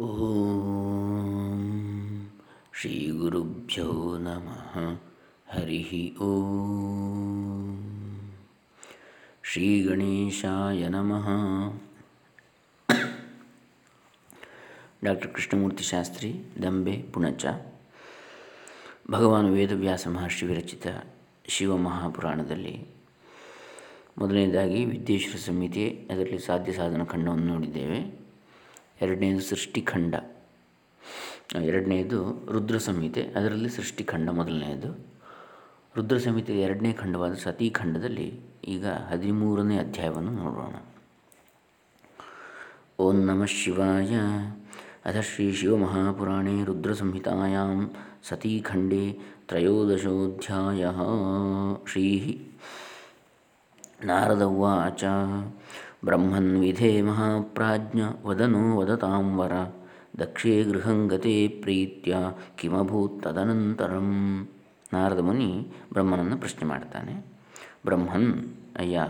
ಓಂ ಶ್ರೀ ಗುರುಭ್ಯೋ ನಮಃ ಹರಿ ಓಂ ಶ್ರೀ ಗಣೇಶಾಯ ನಮಃ ಡಾಕ್ಟರ್ ಕೃಷ್ಣಮೂರ್ತಿ ಶಾಸ್ತ್ರಿ ದಂಬೆ ಪುಣಚ ಭಗವಾನ್ ವೇದವ್ಯಾಸ ಮಹರ್ಷಿ ವಿರಚಿತ ಶಿವಮಹಾಪುರಾಣದಲ್ಲಿ ಮೊದಲನೇದಾಗಿ ವಿದ್ಯೇಶ್ವರ ಸಮಿತಿ ಅದರಲ್ಲಿ ಸಾಧ್ಯ ಸಾಧನ ಖಂಡವನ್ನು ನೋಡಿದ್ದೇವೆ. ಎರಡನೇದು ಸೃಷ್ಟಿಖಂಡ. ಎರಡನೇದು ರುದ್ರ ಸಂಹಿತೆ ಅದರಲ್ಲಿ ಸೃಷ್ಟಿಖಂಡ ಮೊದಲನೆಯದು. ರುದ್ರ ಸಂಹಿತೆ ಎರಡನೇ ಖಂಡವಾದ ಸತೀಖಂಡದಲ್ಲಿ ಈಗ ಹದಿಮೂರನೇ ಅಧ್ಯಾಯವನ್ನು ನೋಡೋಣ. ಓಂ ನಮಃ ಶಿವಾಯ. ಅಥ ಶ್ರೀ ಶಿವಮಹಾಪುರಾಣೇ ರುದ್ರಸಂಹಿತಾಯಾಂ ಸತೀಖಂಡೇ ತ್ರಯೋದಶೋಧ್ಯಾಯ. ಶ್ರೀ ನಾರದ ಉವಾಚ ಬ್ರಹ್ಮನ್ ವಿಧೇ ಮಹಾಪ್ರಾಜ್ಞ, ವದನೋ ವದತಾಂ ವರ ದಕ್ಷೇ ಗೃಹಂಗತೆ ಪ್ರೀತ್ಯ, ಕಿಮಭೂತ್ ತದನಂತರಂ. ನಾರದ ಮುನಿ ಬ್ರಹ್ಮನನ್ನು ಪ್ರಶ್ನೆ ಮಾಡ್ತಾನೆ. ಬ್ರಹ್ಮನ್, ಅಯ್ಯ,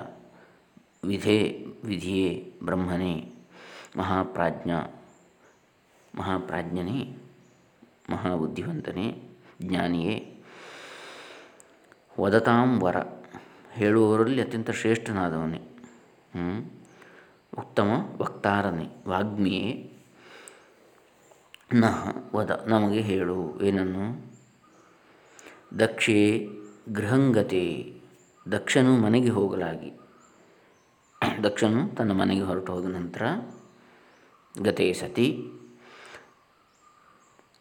ವಿಧೇ, ವಿಧಿಯೇ, ಬ್ರಹ್ಮನೇ, ಮಹಾಪ್ರಾಜ್ಞ, ಮಹಾಪ್ರಾಜ್ಞನೇ, ಮಹಾಬುದ್ಧಿವಂತನೇ, ಜ್ಞಾನಿಯೇ ವದತಾಂ ವರ ಹೇಳುವವರಲ್ಲಿ ಅತ್ಯಂತ ಶ್ರೇಷ್ಠನಾದವನೇ. ಉತ್ತಮ ವಕ್ತಾರನೇ, ವಾಗ್ಮಿಯೇ. ನ ವದ, ನಮಗೆ ಹೇಳು, ಏನನ್ನು? ದಕ್ಷೆ ಗೃಹಂಗತೆ, ದಕ್ಷನು ಮನೆಗೆ ಹೋಗಲಾಗಿ. ದಕ್ಷನು ತನ್ನ ಮನೆಗೆ ಹೊರಟು ಹೋದ ನಂತರ, ಗತೆ ಸತಿ,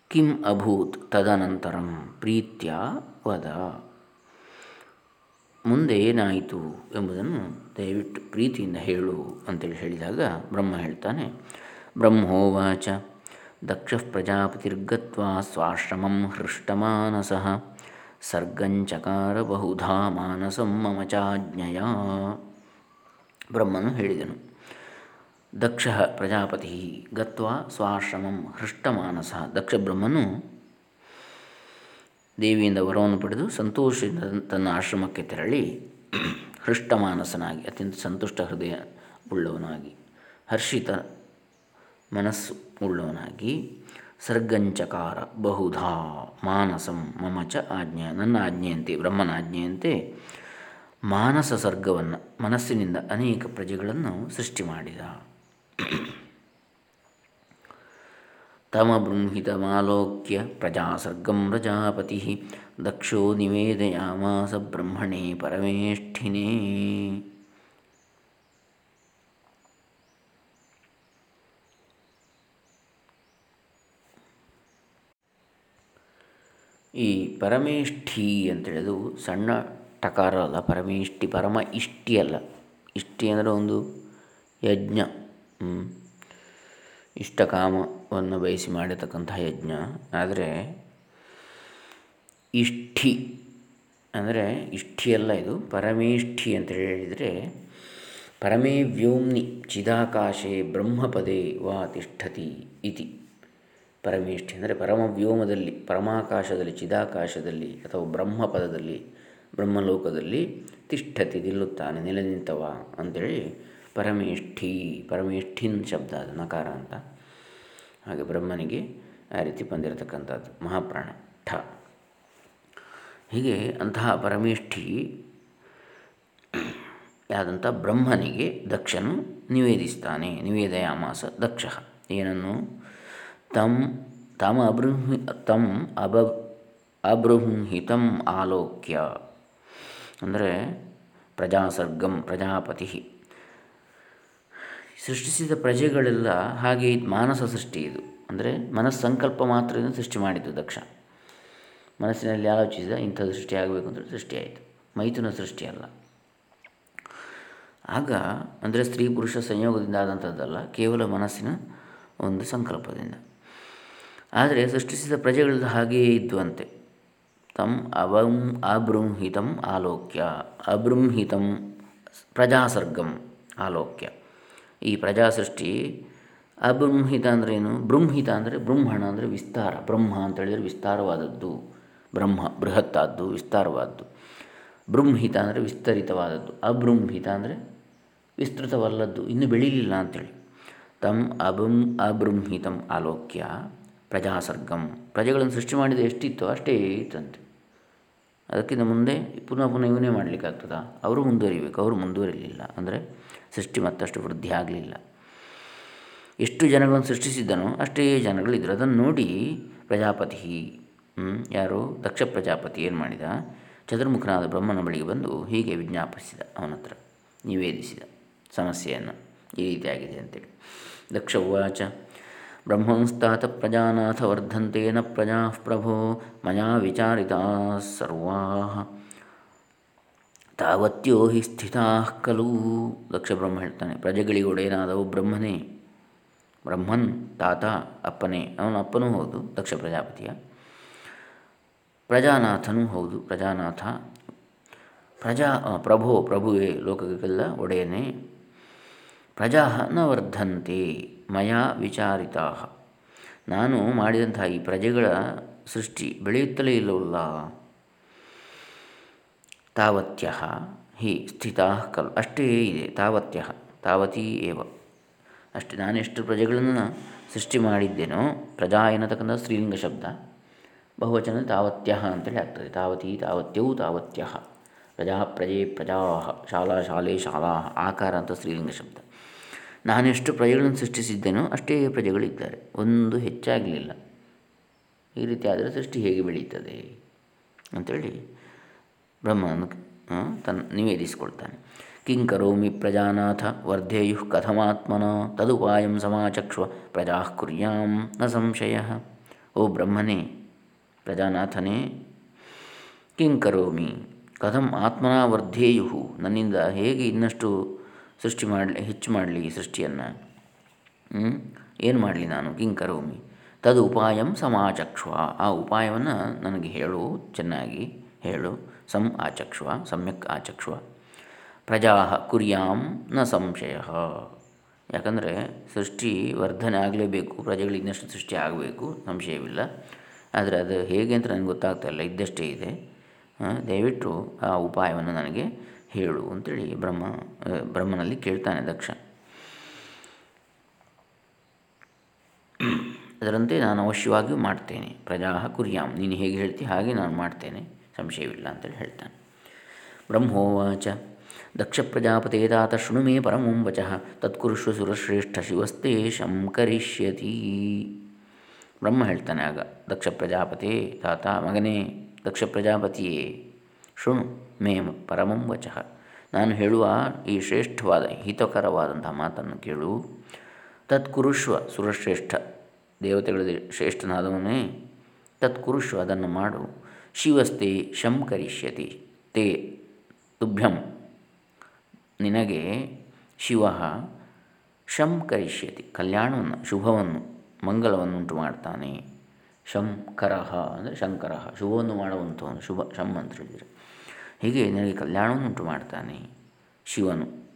ಕಿಂ ಅಭೂತ್ ತದನಂತರಂ ಪ್ರೀತ್ಯ ವದ. ಮುಂದೆ ಏನಾಯಿತು ಎಂಬುದನ್ನು ದಯವಿಟ್ಟು ಪ್ರೀತಿಯಿಂದ ಹೇಳು ಅಂತೇಳಿ ಹೇಳಿದಾಗ ಬ್ರಹ್ಮ ಹೇಳ್ತಾನೆ, ಬ್ರಹ್ಮೋವಾಚ, ದಕ್ಷ ಪ್ರಜಾಪತಿರ್ಗತ್ವ ಸ್ವಾಶ್ರಮಂ ಹೃಷ್ಟಮಾನಸ, ಸರ್ಗಂಚಕಾರ ಬಹುಧಾ ಮಾನಸಂ ಮಮ ಚಾಜ್ಞಯ. ಬ್ರಹ್ಮನು ಹೇಳಿದನು, ದಕ್ಷ ಪ್ರಜಾಪತಿ ಗತ್ವ ಸ್ವಾಶ್ರಮಂ ಹೃಷ್ಟಮಾನಸ. ದಕ್ಷ ಬ್ರಹ್ಮನು ದೇವಿಯಿಂದ ವರವನ್ನು ಪಡೆದು ಸಂತೋಷದಿಂದ ತನ್ನ ಆಶ್ರಮಕ್ಕೆ ತೆರಳಿ ಹೃಷ್ಟಮಾನಸನಾಗಿ ಅತ್ಯಂತ ಸಂತುಷ್ಟ ಹೃದಯ ಉಳ್ಳವನಾಗಿ, ಹರ್ಷಿತ ಮನಸ್ಸು ಉಳ್ಳವನಾಗಿ, ಸರ್ಗಂಚಕಾರ ಬಹುಧಾ ಮಾನಸಂ ಮಮ ಚ ಆಜ್ಞೆ, ನನ್ನ ಆಜ್ಞೆಯಂತೆ, ಬ್ರಹ್ಮನ ಆಜ್ಞೆಯಂತೆ ಮಾನಸ ಸರ್ಗವನ್ನು ಮನಸ್ಸಿನಿಂದ ಅನೇಕ ಪ್ರಜೆಗಳನ್ನು ಸೃಷ್ಟಿ ಮಾಡಿದ. ತಮಬೃಂಹಿತಮಾಲೋಕ್ಯ ಪ್ರಜಾಸರ್ಗಂ ಪ್ರಜಾಪತಿ ದಕ್ಷೋ ನಿವೇದಯಾಮಾಸ ಬ್ರಹ್ಮಣೇ ಪರಮೇಷ್ಠಿನೇ ಈ ಪರಮೇಷ್ಠಿ ಅಂತೇಳಿದು ಸಣ್ಣ ಟಕಾರ ಅಲ್ಲ, ಪರಮೇಷ್ಠಿ, ಪರಮ ಇಷ್ಟಿ ಅಲ್ಲ. ಇಷ್ಟಿ ಅಂದರೆ ಒಂದು ಯಜ್ಞ ಇಷ್ಟಕಾಮವನ್ನು ಬಯಸಿ ಮಾಡಿರ್ತಕ್ಕಂತಹ ಯಜ್ಞ. ಆದರೆ ಇಷ್ಠಿ, ಅಂದರೆ ಇಷ್ಠಿಯಲ್ಲ ಇದು, ಪರಮೇಷ್ಠಿ ಅಂತ ಹೇಳಿದರೆ ಪರಮೇ ವ್ಯೋಮ್ನಿ ಚಿದಾಕಾಶೆ ಬ್ರಹ್ಮಪದೇ ವಾ ತಿಷ್ಠತಿ ಇತಿ. ಪರಮೇಷ್ಠಿ ಅಂದರೆ ಪರಮವ್ಯೋಮದಲ್ಲಿ ಪರಮಾಕಾಶದಲ್ಲಿ, ಚಿದಾಕಾಶದಲ್ಲಿ ಅಥವಾ ಬ್ರಹ್ಮಪದದಲ್ಲಿ, ಬ್ರಹ್ಮಲೋಕದಲ್ಲಿ ತಿಷ್ಠತಿ ನಿಲ್ಲುತ್ತಾನೆ ನೆಲೆ ನಿಂತವ ಅಂಥೇಳಿ ಪರಮೇಷ್ಠಿ, ಪರಮೇಷ್ಠಿನ್ ಶಬ್ದ ಅದು, ನಕಾರ ಅಂತ. ಹಾಗೆ ಬ್ರಹ್ಮನಿಗೆ ಆ ರೀತಿ ಬಂದಿರತಕ್ಕಂಥದ್ದು, ಮಹಾಪ್ರಾಣ, ಠ. ಹೀಗೆ ಅಂತಹ ಪರಮೇಷ್ಠಿ ಯಾದಂಥ ಬ್ರಹ್ಮನಿಗೆ ದಕ್ಷನು ನಿವೇದಿಸ್ತಾನೆ, ನಿವೇದಯಾಮಾಸ ದಕ್ಷ. ಏನನ್ನು? ತಮ್ ತಮ ಅಬೃಂಹಿ ತಮ್ ಅಬ ಅಬೃಂಹಿತಂ ಆಲೋಕ್ಯ. ಅಂದರೆ ಪ್ರಜಾಸರ್ಗಂ ಪ್ರಜಾಪತಿ. ಸೃಷ್ಟಿಸಿದ ಪ್ರಜೆಗಳೆಲ್ಲ ಹಾಗೆ ಮಾನಸ ಸೃಷ್ಟಿ ಇದು. ಅಂದರೆ ಮನಸ್ಸಂಕಲ್ಪ ಮಾತ್ರದಿಂದ ಸೃಷ್ಟಿ ಮಾಡಿದ್ದು ದಕ್ಷ. ಮನಸ್ಸಿನಲ್ಲಿ ಆಲೋಚಿಸಿದ ಇಂಥ ಸೃಷ್ಟಿ ಆಗಬೇಕು ಅಂತ ಸೃಷ್ಟಿಯಾಯಿತು ಮೈಥುನ ಸೃಷ್ಟಿಯಲ್ಲ ಆಗ ಅಂದರೆ ಸ್ತ್ರೀ ಪುರುಷ ಸಂಯೋಗದಿಂದ ಆದಂಥದ್ದಲ್ಲ, ಕೇವಲ ಮನಸ್ಸಿನ ಒಂದು ಸಂಕಲ್ಪದಿಂದ. ಆದರೆ ಸೃಷ್ಟಿಸಿದ ಪ್ರಜೆಗಳ ಹಾಗೆಯೇ ಇದ್ದುವಂತೆ ತಮ್ ಅವಂ ಅಬೃಂಹಿತಂ ಆಲೋಕ್ಯ. ಅಬೃಂಹಿತಂ ಪ್ರಜಾಸರ್ಗಂ ಆಲೋಕ್ಯ. ಈ ಪ್ರಜಾಸೃಷ್ಟಿ ಅಬೃಂಹಿತ ಅಂದರೆ ಏನು? ಬೃಂಹಿತ ಅಂದರೆ ಬ್ರಹ್ಮಣ ಅಂದರೆ ವಿಸ್ತಾರ. ಬ್ರಹ್ಮ ಅಂತೇಳಿದರೆ ವಿಸ್ತಾರವಾದದ್ದು. ಬ್ರಹ್ಮ ಬೃಹತ್ತಾದ್ದು, ವಿಸ್ತಾರವಾದ್ದು. ಬೃಂಹಿತ ಅಂದರೆ ವಿಸ್ತರಿತವಾದದ್ದು. ಅಬೃಂಹಿತ ಅಂದರೆ ವಿಸ್ತೃತವಲ್ಲದ್ದು. ಇನ್ನು ಬೆಳೀಲಿಲ್ಲ ಅಂಥೇಳಿ ತಮ್ ಅಬೃಂ ಅಬೃಂಹಿತಂ ಆಲೋಕ್ಯ ಪ್ರಜಾಸರ್ಗಂ. ಪ್ರಜೆಗಳನ್ನು ಸೃಷ್ಟಿ ಮಾಡಿದ ಎಷ್ಟಿತ್ತು? ಅಷ್ಟೇ ಇತ್ತಂತೆ. ಅದಕ್ಕಿಂತ ಮುಂದೆ ಪುನಃ ಪುನಃ ಇವನೇ ಮಾಡಲಿಕ್ಕಾಗ್ತದ? ಅವರು ಮುಂದುವರಿಬೇಕು, ಅವರು ಮುಂದುವರಿಲಿಲ್ಲ. ಅಂದರೆ ಸೃಷ್ಟಿ ಮತ್ತಷ್ಟು ವೃದ್ಧಿ ಆಗಲಿಲ್ಲ. ಎಷ್ಟು ಜನಗಳನ್ನು ಸೃಷ್ಟಿಸಿದ್ದನೋ ಅಷ್ಟೇ ಜನಗಳಿದ್ದರು ಅದನ್ನು ನೋಡಿ ಪ್ರಜಾಪತಿ ಯಾರು? ದಕ್ಷ ಪ್ರಜಾಪತಿ ಏನು ಮಾಡಿದ? ಚತುರ್ಮುಖನಾದ ಬ್ರಹ್ಮನ ಬಳಿಗೆ ಬಂದು ಹೀಗೆ ವಿಜ್ಞಾಪಿಸಿದ ಅವನ ಹತ್ರ, ನಿವೇದಿಸಿದ ಸಮಸ್ಯೆಯನ್ನು ಈ ರೀತಿಯಾಗಿದೆ ಅಂತೇಳಿ. ದಕ್ಷ ಉವಾಚ ಪ್ರಜಾನಾಥ ವರ್ಧಂತೇನ ಪ್ರಜಾ ಪ್ರಭೋ ಮಯಾ ವಿಚಾರಿತಾ ಸರ್ವಾ ತಾವತ್ಯೋ ಹಿ ಸ್ಥಿತಾ ಖಲು ದಕ್ಷ ಬ್ರಹ್ಮ ಹೇಳ್ತಾನೆ ಪ್ರಜೆಗಳಿಗೊಡೆಯನಾದವು ಬ್ರಹ್ಮನೇ, ಬ್ರಹ್ಮನ್ ತಾತ, ಅಪ್ಪನೇ, ಅವನ ಅಪ್ಪನೂ ಹೌದು, ದಕ್ಷ ಪ್ರಜಾಪತಿಯ. ಪ್ರಜಾನಾಥನೂ ಹೌದು, ಪ್ರಜಾನಾಥ. ಪ್ರಜಾ ಪ್ರಭೋ, ಪ್ರಭುವೇ, ಲೋಕಕ್ಕೆಲ್ಲ ಒಡೆಯನೇ. ಪ್ರಜಾ ನ ವರ್ಧಂತೆ. ಮಯಾ ವಿಚಾರಿತಾ. ನಾನು ಮಾಡಿದಂತಹ ಈ ಪ್ರಜೆಗಳ ಸೃಷ್ಟಿ ಬೆಳೆಯುತ್ತಲೇ ಇಲ್ಲವಲ್ಲ. ತಾವತ್ಯ ಹಿ ಸ್ಥಿತಾ ಕಲ್, ಅಷ್ಟೇ ಇದೆ, ತಾವತ್ಯ, ತಾವತೀ ಏವ. ಅಷ್ಟೇ ಎಷ್ಟು ಪ್ರಜೆಗಳನ್ನು ಸೃಷ್ಟಿ ಮಾಡಿದ್ದೇನೋ, ಪ್ರಜಾ ಎನ್ನತಕ್ಕಂಥ ಸ್ತ್ರೀಲಿಂಗ ಶಬ್ದ, ಬಹುವಚನ ತಾವತ್ಯ ಅಂತೇಳಿ ಆಗ್ತದೆ. ತಾವತಿ ತಾವತ್ಯವು ತಾವತ್ಯ. ಪ್ರಜಾ, ಪ್ರಜೆ, ಪ್ರಜಾ, ಶಾಲಾ, ಶಾಲೆ, ಶಾಲಾ, ಆಕಾರ ಅಂತ ಸ್ತ್ರೀಲಿಂಗ ಶಬ್ದ. ನಾನೆಷ್ಟು ಪ್ರಜೆಗಳನ್ನು ಸೃಷ್ಟಿಸಿದ್ದೇನೋ ಅಷ್ಟೇ ಪ್ರಜೆಗಳಿದ್ದಾರೆ. ಒಂದು ಹೆಚ್ಚಾಗಲಿಲ್ಲ. ಈ ರೀತಿ ಆದರೆ ಸೃಷ್ಟಿ ಹೇಗೆ ಬೆಳೀತದೆ? ಅಂಥೇಳಿ ಬ್ರಹ್ಮನ ತನ್ನ ನಿವೇದಿಸಿಕೊಳ್ತಾನೆ. ಕಿಂ ಕರೋಮಿ ಪ್ರಜಾನಾಥ ವರ್ಧೇಯು ಕಥಮಾತ್ಮನ ತದುಪಾಯಂ ಸಮಾಚಕ್ಷ್ವ ಪ್ರಜಾ ಕುರ್ಯಾಂ, ನ ಸಂಶಯ. ಓ ಬ್ರಹ್ಮನೇ, ಪ್ರಜಾನಾಥನೇ ಕಿಂ ಕರೋಮಿ ಕಥಂ ಆತ್ಮನ ವರ್ಧೇಯು ನನ್ನಿಂದ ಹೇಗೆ ಇನ್ನಷ್ಟು ಸೃಷ್ಟಿ ಮಾಡಲಿ, ಹೆಚ್ಚು ಮಾಡಲಿ ಸೃಷ್ಟಿಯನ್ನು. ಏನು ಮಾಡಲಿ ನಾನು? ಕಿಂಕರೋಮಿ ತದು ಉಪಾಯಂ ಸಮಾಚಕ್ಷ್ವ. ಆ ಉಪಾಯವನ್ನು ನನಗೆ ಹೇಳು, ಚೆನ್ನಾಗಿ ಹೇಳು. ಸಂ ಆಚಕ್ಷ್ವ, ಸಮ್ಯಕ್ ಆಚಕ್ಷ್ವ. ಪ್ರಜಾ ಕುರಿಯಾಂ ನ ಸಂಶಯ. ಯಾಕಂದರೆ ಸೃಷ್ಟಿ ವರ್ಧನೆ ಆಗಲೇಬೇಕು ಪ್ರಜೆಗಳು ಇನ್ನಷ್ಟು ಸೃಷ್ಟಿ ಆಗಬೇಕು, ಸಂಶಯವಿಲ್ಲ. ಆದರೆ ಅದು ಹೇಗೆ ಅಂತ ನನಗೆ ಗೊತ್ತಾಗ್ತಾ ಇಲ್ಲ, ಇದ್ದಷ್ಟೇ ಇದೆ. ದಯವಿಟ್ಟು ಆ ಉಪಾಯವನ್ನು ನನಗೆ ಹೇಳು ಅಂತೇಳಿ ಬ್ರಹ್ಮ ಬ್ರಹ್ಮನಲ್ಲಿ ಕೇಳ್ತಾನೆ ದಕ್ಷ. ಅದರಂತೆ ನಾನು ಅವಶ್ಯವಾಗಿಯೂ ಮಾಡ್ತೇನೆ. ಪ್ರಜಾ ಕುರ್ಯಾಂ ನೀನು ಹೇಗೆ ಹೇಳ್ತಿ ಹಾಗೆ ನಾನು ಮಾಡ್ತೇನೆ. ಸಂಶಯವಿಲ್ಲ ಅಂತೇಳಿ ಹೇಳ್ತಾನೆ. ಬ್ರಹ್ಮೋವಾಚ. ದಕ್ಷ ಪ್ರಜಾಪತೆ ತಾತ ಶೃಣು ಮೇ ಪರಮಂ ವಚಃ. ತತ್ಕುರುಷ್ವ ಸುರಶ್ರೇಷ್ಠ ಶಿವಸ್ತೆ ಶಂಕರಿಷ್ಯತಿ ಬ್ರಹ್ಮ ಹೇಳ್ತಾನೆ ಆಗ. ದಕ್ಷ ಪ್ರಜಾಪತಿ ತಾತ ಮಗನೇ, ದಕ್ಷ ಪ್ರಜಾಪತಿಯೇ. ಶೃಣು ಮೇ ಪರಮಂ ವಚಃ. ನಾನು ಹೇಳುವ ಈ ಶ್ರೇಷ್ಠವಾದ, ಹಿತಕರವಾದಂತಹ ಮಾತನ್ನು ಕೇಳು. ತತ್ಕುರುಷ್ವ ಸುರಶ್ರೇಷ್ಠ. ದೇವತೆಗಳಲ್ಲಿ ಶ್ರೇಷ್ಠನಾದವನೇ ತತ್ಕುರುಷ್ವ ಅದನ್ನು ಮಾಡು. ಶಿವಸ್ತೆ ಶಂ ಕರಿಷ್ಯತಿ. ತೇ ತುಭ್ಯಂ. ನಿನಗೆ ಶಿವ ಶಂ ಕರಿಷ್ಯತಿ. ಕಲ್ಯಾಣವನ್ನು, ಶುಭವನ್ನು, ಮಂಗಲವನ್ನುಂಟು ಮಾಡ್ತಾನೆ. ಶಂಕರ, ಅಂದರೆ ಶಂಕರ. ಶುಭವನ್ನು ಮಾಡುವಂಥವನು ಶುಭ, ಶಂ ಅಂತ ಹೇಳಿದರೆ. ಹೀಗೆ ನನಗೆ ಕಲ್ಯಾಣವನ್ನು ಉಂಟು ಮಾಡ್ತಾನೆ ಶಿವನು,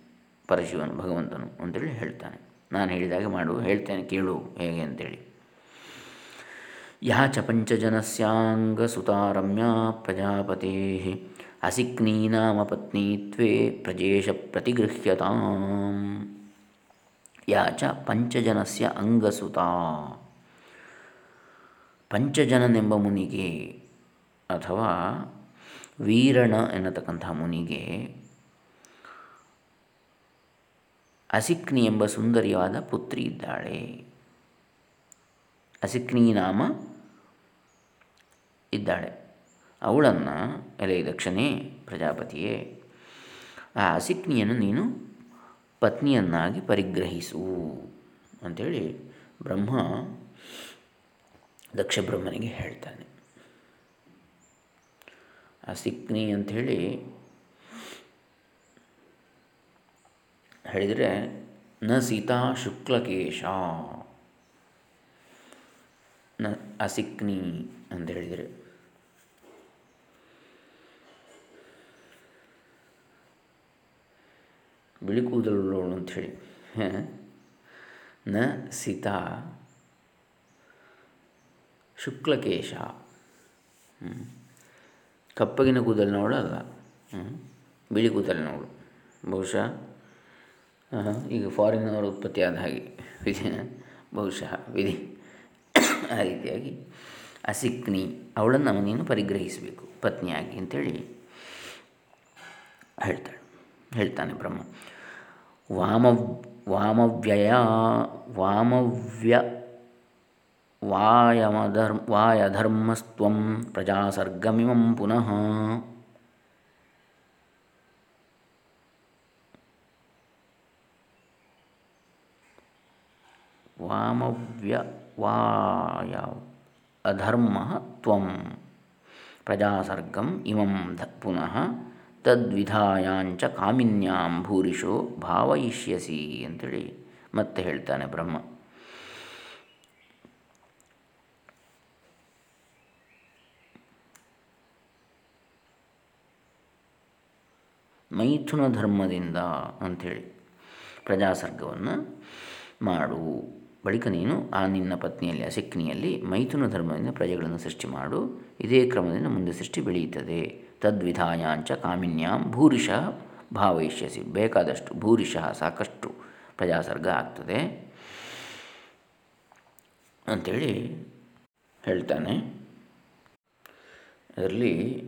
ಪರಶಿವನು, ಭಗವಂತನು ಅಂತೇಳಿ ಹೇಳ್ತಾನೆ. ನಾನು ಹೇಳಿದಾಗೆ ಮಾಡು, ಹೇಳ್ತೇನೆ ಕೇಳು ಹೇಗೆ ಅಂತೇಳಿ. ಯಾ ಚ ಪಂಚಜನಸ್ಯಾಂಗಸುತಾ ರಮ್ಯಾ ಪ್ರಜಾಪತಿ ಅಸಿಕ್ನೀ ನಾಮ ಪತ್ನಿತ್ವೇ ಪ್ರಜೇಶ ಪ್ರತಿಗೃಹ್ಯತಾಂ. ಯಾ ಚ ಪಂಚಜನಸ್ಯ ಅಂಗಸುತ. ಪಂಚಜನನೆಂಬ ಮುನಿಗೆ ಅಥವಾ ವೀರಣ ಎನ್ನತಕ್ಕಂಥ ಮುನಿಗೆ ಅಸಿಕ್ನಿ ಎಂಬ ಸುಂದರಿಯಾದ ಪುತ್ರಿ ಇದ್ದಾಳೆ. ಅಸಿಕ್ನಿ ನಾಮ ಇದ್ದಾಳೆ. ಅವಳನ್ನು ಎಲೆ ದಕ್ಷನೇ ಪ್ರಜಾಪತಿಯೇ, ಆ ಅಸಿಕ್ನಿಯನ್ನು ನೀನು ಪತ್ನಿಯನ್ನಾಗಿ ಪರಿಗ್ರಹಿಸು ಅಂಥೇಳಿ ಬ್ರಹ್ಮ ದಕ್ಷ ಬ್ರಹ್ಮನಿಗೆ ಹೇಳ್ತಾನೆ. ಅಸಿಕ್ನಿ ಅಂಥೇಳಿ ಹೇಳಿದರೆ, ನ ಸೀತಾ ಶುಕ್ಲಕೇಶ. ನ ಅಸಿಕ್ನಿ ಅಂತ ಹೇಳಿದರೆ. ಬಿಳಿ ಕೂದಲುಳ್ಳವಳು ಅಂಥೇಳಿ ನ ಸೀತಾ ಶುಕ್ಲಕೇಶ. ಕಪ್ಪಗಿನ ಕೂದಲಿನವಳು ಅಲ್ಲ. ಬಿಳಿ ಕೂದಲಿನವಳು ಬಹುಶಃ ಈಗ ಫಾರಿನವರು ಉತ್ಪತ್ತಿ ಆದ ಹಾಗೆ. ವಿಧಿ, ಬಹುಶಃ ವಿಧಿ. ಆ ರೀತಿಯಾಗಿ ಅಸಿಕ್ನಿ, ಅವಳನ್ನು ನೀನು ಪರಿಗ್ರಹಿಸಬೇಕು? ಪತ್ನಿಯಾಗಿ ಅಂತೇಳಿ ಹೇಳ್ತಾಳೆ. ಹೇಳ್ತಾನೆ ಬ್ರಹ್ಮ. ವಾಮ ವಾಮವ್ಯಯ, ವಾಮವ್ಯ ವಾಯಮಧರ್ಮ, ವಾಯಧರ್ಮಸ್ತ್ವಂ ಪ್ರಜಾಸರ್ಗಮಿಮಂ ಪುನಃ. ವಾಮವ್ಯ ವಾಯ ಅಧರ್ಮ ತ್ವಂ ಪ್ರಜಾಸರ್ಗಂ ಇಮಂ ಧ, ಪುನಃ. ತದ್ವಿಧಾಯಾಂಚ ಕಾಮಿನ್ಯಾಂ ಭೂರಿಶೋ ಭಾವಯಿಷ್ಯಸಿ ಅಂತೇಳಿ ಮತ್ತೆ ಹೇಳ್ತಾನೆ ಬ್ರಹ್ಮ. ಮೈಥುನ ಧರ್ಮದಿಂದ ಅಂಥೇಳಿ ಪ್ರಜಾಸರ್ಗವನ್ನು ಮಾಡು. ಬಳಿಕ ನೀನು ಆ ನಿನ್ನ ಪತ್ನಿಯಲ್ಲಿ ಅಸಿಕ್ನಿಯಲ್ಲಿ ಮೈಥುನ ಧರ್ಮದಿಂದ ಪ್ರಜೆಗಳನ್ನು ಸೃಷ್ಟಿ ಮಾಡು. ಇದೇ ಕ್ರಮದಿಂದ ಮುಂದೆ ಸೃಷ್ಟಿ ಬೆಳೆಯುತ್ತದೆ. ತದ್ವಿಧಾಯಾಂಚ ಕಾಮಿನ್ಯಾಂ ಭೂರಿಶಃ ಭಾವಯಿಷ್ಯಸಿ. ಬೇಕಾದಷ್ಟು ಭೂರಿಶಃ ಸಾಕಷ್ಟು ಪ್ರಜಾಸರ್ಗ ಆಗ್ತದೆ ಅಂಥೇಳಿ ಹೇಳ್ತಾನೆ. ಅದರಲ್ಲಿ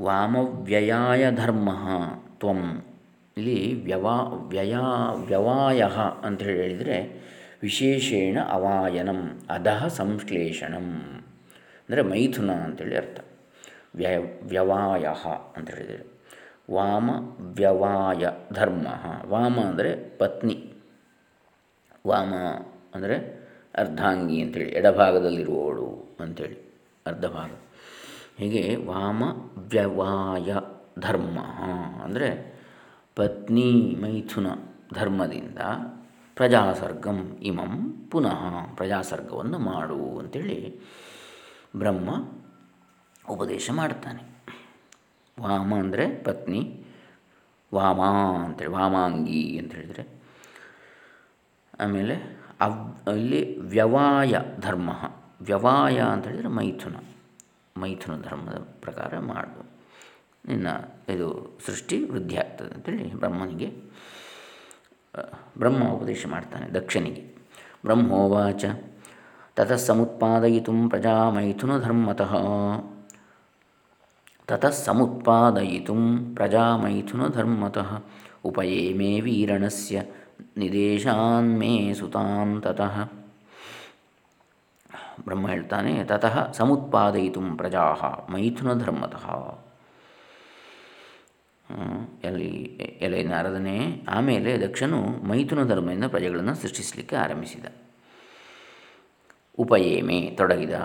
ವಾಮವ್ಯಯಾಯ ಧರ್ಮ ತ್ವಂ. ಇಲ್ಲಿ ವ್ಯವಾ, ವ್ಯಯ, ವ್ಯವಾಯ ಅಂತ ಹೇಳಿದರೆ ವಿಶೇಷೇಣ ಅವಾಯನಂ ಅಧಃ ಸಂಶ್ಲೇಷಣಂ. ಅಂದರೆ ಮೈಥುನ ಅಂತೇಳಿ ಅರ್ಥ. ವ್ಯ, ವ್ಯವಾಯ ಅಂತ ಹೇಳಿದರೆ. ವಾಮ, ವ್ಯವಾಯ ಧರ್ಮ. ವಾಮ ಅಂದರೆ ಪತ್ನಿ. ವಾಮ ಅಂದರೆ ಅರ್ಧಾಂಗಿ ಅಂತೇಳಿ ಎಡಭಾಗದಲ್ಲಿರುವವಳು ಅಂಥೇಳಿ ಅರ್ಧ ಭಾಗ ಹೀಗೆ? ವಾಮ ವ್ಯವಾಯ ಧರ್ಮ. ಅಂದರೆ ಪತ್ನಿ ಮೈಥುನ ಧರ್ಮದಿಂದ ಪ್ರಜಾಸರ್ಗಂ ಇಮಂ ಪುನಃ ಪ್ರಜಾಸರ್ಗವನ್ನು ಮಾಡು ಅಂತೇಳಿ ಬ್ರಹ್ಮ ಉಪದೇಶ ಮಾಡ್ತಾನೆ. ವಾಮ ಅಂದರೆ ಪತ್ನಿ, ವಾಮ ಅಂತೇಳಿ, ವಾಮಾಂಗಿ ಅಂತ ಹೇಳಿದರೆ ಆಮೇಲೆ ಅವ್, ಇಲ್ಲಿ ವ್ಯವಾಯ ಧರ್ಮ, ವ್ಯವಾಯ ಅಂತ ಹೇಳಿದರೆ ಮೈಥುನ. ಮೈಥುನ ಧರ್ಮದ ಪ್ರಕಾರ ಮಾಡು ನಿನ್ನ ಇದು ಸೃಷ್ಟಿ ವೃದ್ಧಿ ಆಗ್ತದೆ ಅಂತೇಳಿ ಬ್ರಹ್ಮನಿಗೆ ಬ್ರಹ್ಮ ಉಪದೇಶ ಮಾಡ್ತಾನೆ ದಕ್ಷನಿಗೆ. ಬ್ರಹ್ಮೋವಾಚ ತತಃ ಪ್ರಜಾ ಮೈಥುನಧರ್ಮತಃ ತತಃ ಸಮುತ್ಪಾದಯಿತು ಪ್ರಜಾ ಮೈಥುನ ಧರ್ಮತಃ ಉಪಯೇಮೇ ವೀರಣಸ್ಯ ನಿದೇಶಾನ್ಮೇ ಸುತಾನ್ ತತಃ. ಬ್ರಹ್ಮ ಹೇಳ್ತಾನೆ, ತತಃ ಸಮುತ್ಪಾದಯಿತು ಪ್ರಜಾ ಮೈಥುನಧರ್ಮತಃ ಎಲ್ಲಿ ಎಲೆ ನಾರದನೆ ಆಮೇಲೆ ದಕ್ಷನು ಮೈಥುನ ಧರ್ಮದಿಂದ ಪ್ರಜೆಗಳನ್ನು ಸೃಷ್ಟಿಸಲಿಕ್ಕೆ ಆರಂಭಿಸಿದ. ಉಪಯೇಮೆ ತೊಡಗಿದ.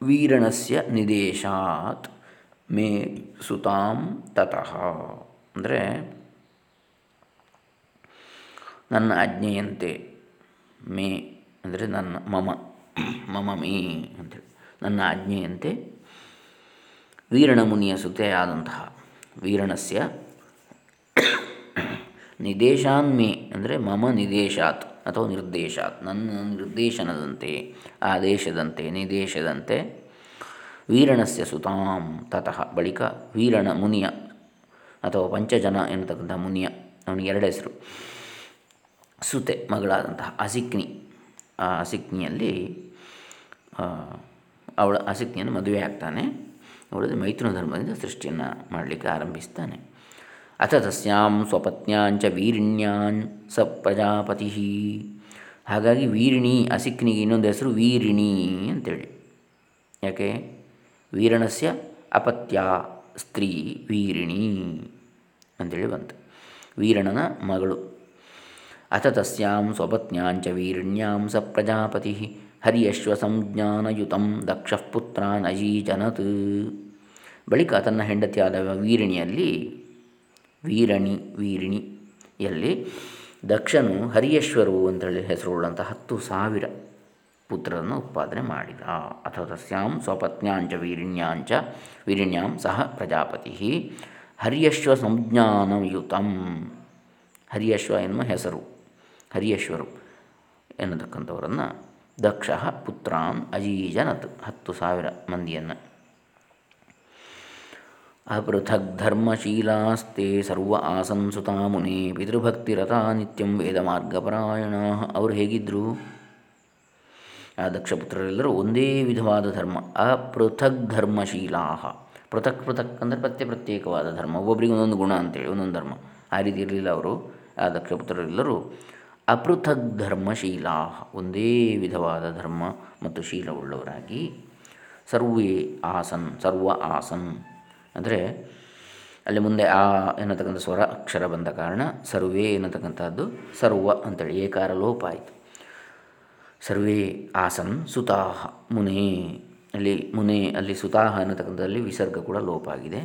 ವೀರಣಸ್ಯ ನಿದೇಶಾತ್ ಮೇ ಸುತಾಂ ತತಃ. ಅಂದರೆ ನನ್ನ ಆಜ್ಞೆಯಂತೆ ಮೇ, ಅಂದರೆ ನನ್ನ ಮಮ. ಮಮ ಮೇ ಅಂತೇಳಿ ನನ್ನ ಆಜ್ಞೆಯಂತೆ ವೀರಣ ಮುನಿಯ ಸುತೆಯಾದಂತಹ ವೀರಣಸ್ಯ ನಿದೇಶಾನ್ಮೇ ಅಂದರೆ ಮಮ ನಿದೇಶಾತ್ ಅಥವಾ ನಿರ್ದೇಶಾತ್. ನನ್ನ ನಿರ್ದೇಶನದಂತೆ, ಆದೇಶದಂತೆ, ನಿದೇಶದಂತೆ ವೀರಣಸ್ಯ ಸುತಾಂ ತತಃ. ಬಳಿಕ ವೀರಣ ಮುನಿಯ ಅಥವಾ ಪಂಚಜನ ಎನ್ನತಕ್ಕಂಥ ಮುನಿಯ, ಅವನಿಗೆ ಎರಡು ಹೆಸರು ಸುತೆ ಮಗಳಾದಂತಹ ಅಸಿಕ್ನಿ. ಆ ಅಸಿಕ್ನಿಯಲ್ಲಿ ಅವಳ ಅಸಿಕ್ನಿಯನ್ನು ಮದುವೆ ಆಗ್ತಾನೆ. ಅವಳದು ಮೈಥುನ ಧರ್ಮದಿಂದ ಸೃಷ್ಟಿಯನ್ನು ಮಾಡಲಿಕ್ಕೆ ಆರಂಭಿಸ್ತಾನೆ. ಅಥ ತಸ್ಯಾಂ ಸ್ವಪತ್ನ್ಯಾಂಚ ವೀರಿಣ್ಯಾನ್ ಸ ಪ್ರಜಾಪತಿ ಹಾಗಾಗಿ ವೀರಿಣಿ, ಅಸಿಕ್ನಿಗೆ ಇನ್ನೊಂದು ಹೆಸರು ವೀರಿಣಿ ಅಂತೇಳಿ. ಯಾಕೆ? ವೀರಣಸ್ಯ ಅಪತ್ಯ ಸ್ತ್ರೀ ವೀರಿಣಿ ಅಂತೇಳಿ ಬಂತು. ವೀರಣನ ಮಗಳು. ಅಥ ತಸ್ಯಾಂ ಸ್ವಪತ್ನ್ಯಾಂಚ ವೀರ್ಣ್ಯಾಂ ಸ ಪ್ರಜಾಪತಿ ಹರಿಯಶ್ವ ಸಂಜ್ಞಾನಯುತಂ ದಕ್ಷ ಪುತ್ರಾನ್ ಅಜೀಜನತ್ ಬಳಿಕ ತನ್ನ ಹೆಂಡತಿಯಾದ ವೀರಿಣಿಯಲ್ಲಿ, ವೀರಣಿ ವೀರಿಣಿಯಲ್ಲಿ ದಕ್ಷನು ಹರಿಯಶ್ವರು ಅಂತೇಳಿ ಹೆಸರುಳ್ಳಂಥ ಹತ್ತು ಸಾವಿರ ಪುತ್ರರನ್ನು ಉತ್ಪಾದನೆ ಮಾಡಿದ. ಅಥ ತಸ್ಯಾಂ ಸ್ವಪತ್ನ್ಯಾಂಚ ವೀರಿಣ್ಯಾಂಚ ವೀರಿಣ್ಯಾಂ ಸಹ ಪ್ರಜಾಪತಿ. ಹರಿಯಶ್ವ ಸಂಜ್ಞಾನಯುತಂ ಹರಿಯಶ್ವ ಎನ್ನುವ ಹೆಸರು. ಹರಿಯೇಶ್ವರು ಎನ್ನತಕ್ಕಂಥವರನ್ನು ದಕ್ಷ ಪುತ್ರಾಂ ಅಜೀಜನತ್, ಹತ್ತು ಸಾವಿರ ಮಂದಿಯನ್ನು. ಅಪೃಥಕ್ ಧರ್ಮಶೀಲಾಸ್ತೆ ಸರ್ವ ಆಸಂಸುತಾ ಮುನಿ ಪಿತೃಭಕ್ತಿರಥ ನಿತ್ಯಂ ವೇದ ಮಾರ್ಗಪರಾಯಣ ಅವರು ಹೇಗಿದ್ದರು ಆ ದಕ್ಷಪುತ್ರರೆಲ್ಲರೂ ಒಂದೇ ವಿಧವಾದ ಧರ್ಮ, ಅಪೃಥಕ್ ಧರ್ಮಶೀಲಾ ಪೃಥಕ್ ಪೃಥಕ್ ಅಂದರೆ ಪ್ರತ್ಯ ಪ್ರತ್ಯೇಕವಾದ ಧರ್ಮ ಒಬ್ಬೊಬ್ಬರಿಗೆ ಒಂದೊಂದು ಗುಣ ಅಂತೇಳಿ, ಒಂದೊಂದು ಧರ್ಮ. ಆ ರೀತಿ ಇರಲಿಲ್ಲ ಅವರು. ಆ ದಕ್ಷಪುತ್ರರೆಲ್ಲರೂ ಅಪೃಥಕ್ ಧರ್ಮಶೀಲಾ ಒಂದೇ ವಿಧವಾದ ಧರ್ಮ ಮತ್ತು ಶೀಲವುಳ್ಳವರಾಗಿ ಸರ್ವೇ ಆಸನ್, ಸರ್ವ ಆಸನ್. ಅಂದರೆ ಅಲ್ಲಿ ಮುಂದೆ ಆ ಎನ್ನತಕ್ಕಂಥ ಸ್ವರ ಅಕ್ಷರ ಬಂದ ಕಾರಣ ಸರ್ವೇ ಎನ್ನತಕ್ಕಂಥದ್ದು ಸರ್ವ ಅಂತೇಳಿ ಏಕಾರ ಲೋಪ ಆಯಿತು. ಸರ್ವೇ ಆಸನ್ ಸುತಾಹ, ಮುನೇ. ಅಲ್ಲಿ ಮುನೆ, ಅಲ್ಲಿ ಸುತಾಹ ಅನ್ನತಕ್ಕಂಥದ್ದಲ್ಲಿ ವಿಸರ್ಗ ಕೂಡ ಲೋಪ ಆಗಿದೆ.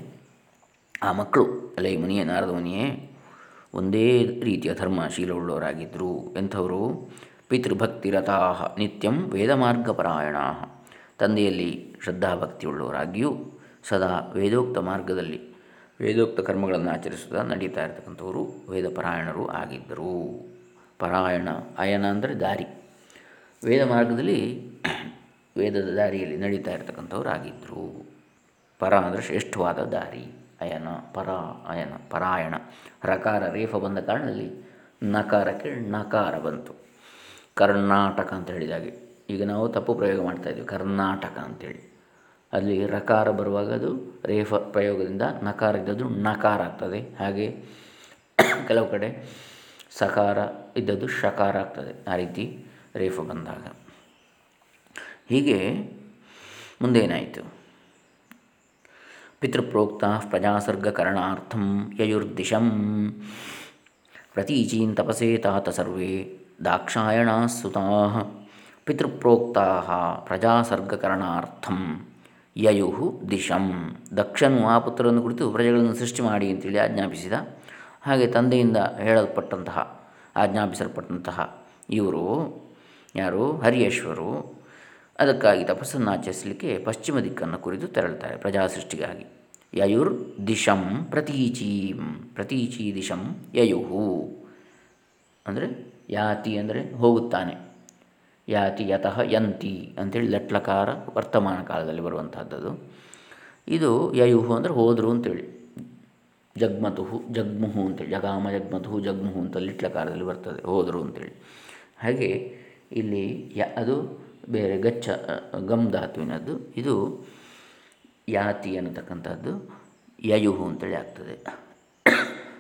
ಆ ಮಕ್ಕಳು ಅಲ್ಲೇ ಮುನಿಯೇ, ನಾರದ ಮುನಿಯೇ ಒಂದೇ ರೀತಿಯ ಧರ್ಮಶೀಲವುಳ್ಳವರಾಗಿದ್ದರು. ಎಂಥವರು? ಪಿತೃಭಕ್ತಿರತಾಹ ನಿತ್ಯಂ ವೇದಮಾರ್ಗಪರಾಯಣ ತಂದೆಯಲ್ಲಿ ಶ್ರದ್ಧಾಭಕ್ತಿಯುಳ್ಳವರಾಗಿಯೂ ಸದಾ ವೇದೋಕ್ತ ಮಾರ್ಗದಲ್ಲಿ ವೇದೋಕ್ತ ಕರ್ಮಗಳನ್ನು ಆಚರಿಸುತ್ತಾ ನಡೀತಾ ಇರತಕ್ಕಂಥವರು ವೇದಪರಾಯಣರು ಆಗಿದ್ದರು. ಪರಾಯಣ, ಅಯನ ಅಂದರೆ ದಾರಿ. ವೇದ ಮಾರ್ಗದಲ್ಲಿ ವೇದದ ದಾರಿಯಲ್ಲಿ ನಡೀತಾ ಇರತಕ್ಕಂಥವ್ರು ಆಗಿದ್ದರು. ಪರ ಅಂದರೆ ಶ್ರೇಷ್ಠವಾದ ದಾರಿ. ಅಯನ, ಪರ ಅಯನ, ಪರಾಯಣ. ರಕಾರ ರೇಫ ಬಂದ ಕಾರಣದಲ್ಲಿ ನಕಾರಕ್ಕೆ ನಕಾರ ಬಂತು. ಕರ್ನಾಟಕ ಅಂತ ಹೇಳಿದಾಗೆ ಈಗ ನಾವು ತಪ್ಪು ಪ್ರಯೋಗ ಮಾಡ್ತಾ ಇದ್ದೀವಿ. ಕರ್ನಾಟಕ ಅಂತೇಳಿ. ಅಲ್ಲಿ ರಕಾರ ಬರುವಾಗ ಅದು ರೇಫ ಪ್ರಯೋಗದಿಂದ ನಕಾರ ಇದ್ದದ್ದು ನಕಾರ ಆಗ್ತದೆ. ಹಾಗೆ ಕೆಲವು ಕಡೆ ಸಕಾರ ಇದ್ದದ್ದು ಶಕಾರ ಆಗ್ತದೆ. ಆ ರೀತಿ ರೇಫ ಬಂದಾಗ. ಹೀಗೆ ಮುಂದೇನಾಯಿತು? ಪಿತೃಪ್ರೋಕ್ತ ಪ್ರಜಾಸರ್ಗಕರಣಾರ್ಥಂ ಯಯುರ್ದಿಶಂ. ಪ್ರತೀಚೀನ್ ತಪಸೇ ತಾತ ಸರ್ವೇ ದಾಕ್ಷಾಯಣ ಸುತಾ ಪಿತೃಪ್ರೋಕ್ತಾ ಪ್ರಜಾಸರ್ಗಕರಣಾರ್ಥಂ ಯಯು ದಿಶಂ. ದಕ್ಷನು ಆ ಪುತ್ರರನ್ನು ಕುರಿತು ಪ್ರಜೆಗಳನ್ನು ಸೃಷ್ಟಿ ಮಾಡಿ ಅಂತೇಳಿ ಆಜ್ಞಾಪಿಸಿದ ಹಾಗೆ ತಂದೆಯಿಂದ ಹೇಳಲ್ಪಟ್ಟಂತಹ, ಆಜ್ಞಾಪಿಸಲ್ಪಟ್ಟಂತಹ ಇವರು ಯಾರು? ಹರಿಯೇಶ್ವರು. ಅದಕ್ಕಾಗಿ ತಪಸ್ಸನ್ನು ಆಚರಿಸಲಿಕ್ಕೆ ಪಶ್ಚಿಮ ದಿಕ್ಕನ್ನು ಕುರಿತು ತೆರಳುತ್ತಾರೆ ಪ್ರಜಾ ಸೃಷ್ಟಿಗಾಗಿ ಯಯುರ್ ದಿಶಂ ಪ್ರತೀಚೀಂ, ಪ್ರತೀಚಿ ದಿಶಂ ಯಯುಹು. ಅಂದರೆ ಯಾತಿ ಅಂದರೆ ಹೋಗುತ್ತಾನೆ. ಯಾತಿ ಯತಃ ಯಂತಿ ಅಂಥೇಳಿ ಲಟ್ಲಕಾರ ವರ್ತಮಾನ ಕಾಲದಲ್ಲಿ ಬರುವಂಥದ್ದು ಇದು ಯಯುಹು ಅಂದರೆ ಹೋದರು ಅಂತೇಳಿ. ಜಗ್ಮತುಹು, ಜಗ್ಮುಹು ಅಂತೇಳಿ, ಜಗಾಮ ಜಗ್ಮತು ಜಗ್ಮುಹು ಅಂತ ಲಿಟ್ಲಕಾರದಲ್ಲಿ ಬರ್ತದೆ, ಹೋದರು ಅಂತೇಳಿ. ಹಾಗೆ ಇಲ್ಲಿ ಯ, ಅದು ಬೇರೆ ಗಚ್ಚ ಗಮ್ ಧಾತುವಿನದ್ದು. ಇದು ಯಾತಿ ಅನ್ನತಕ್ಕಂಥದ್ದು, ಯಯುಹು ಅಂತೇಳಿ ಆಗ್ತದೆ.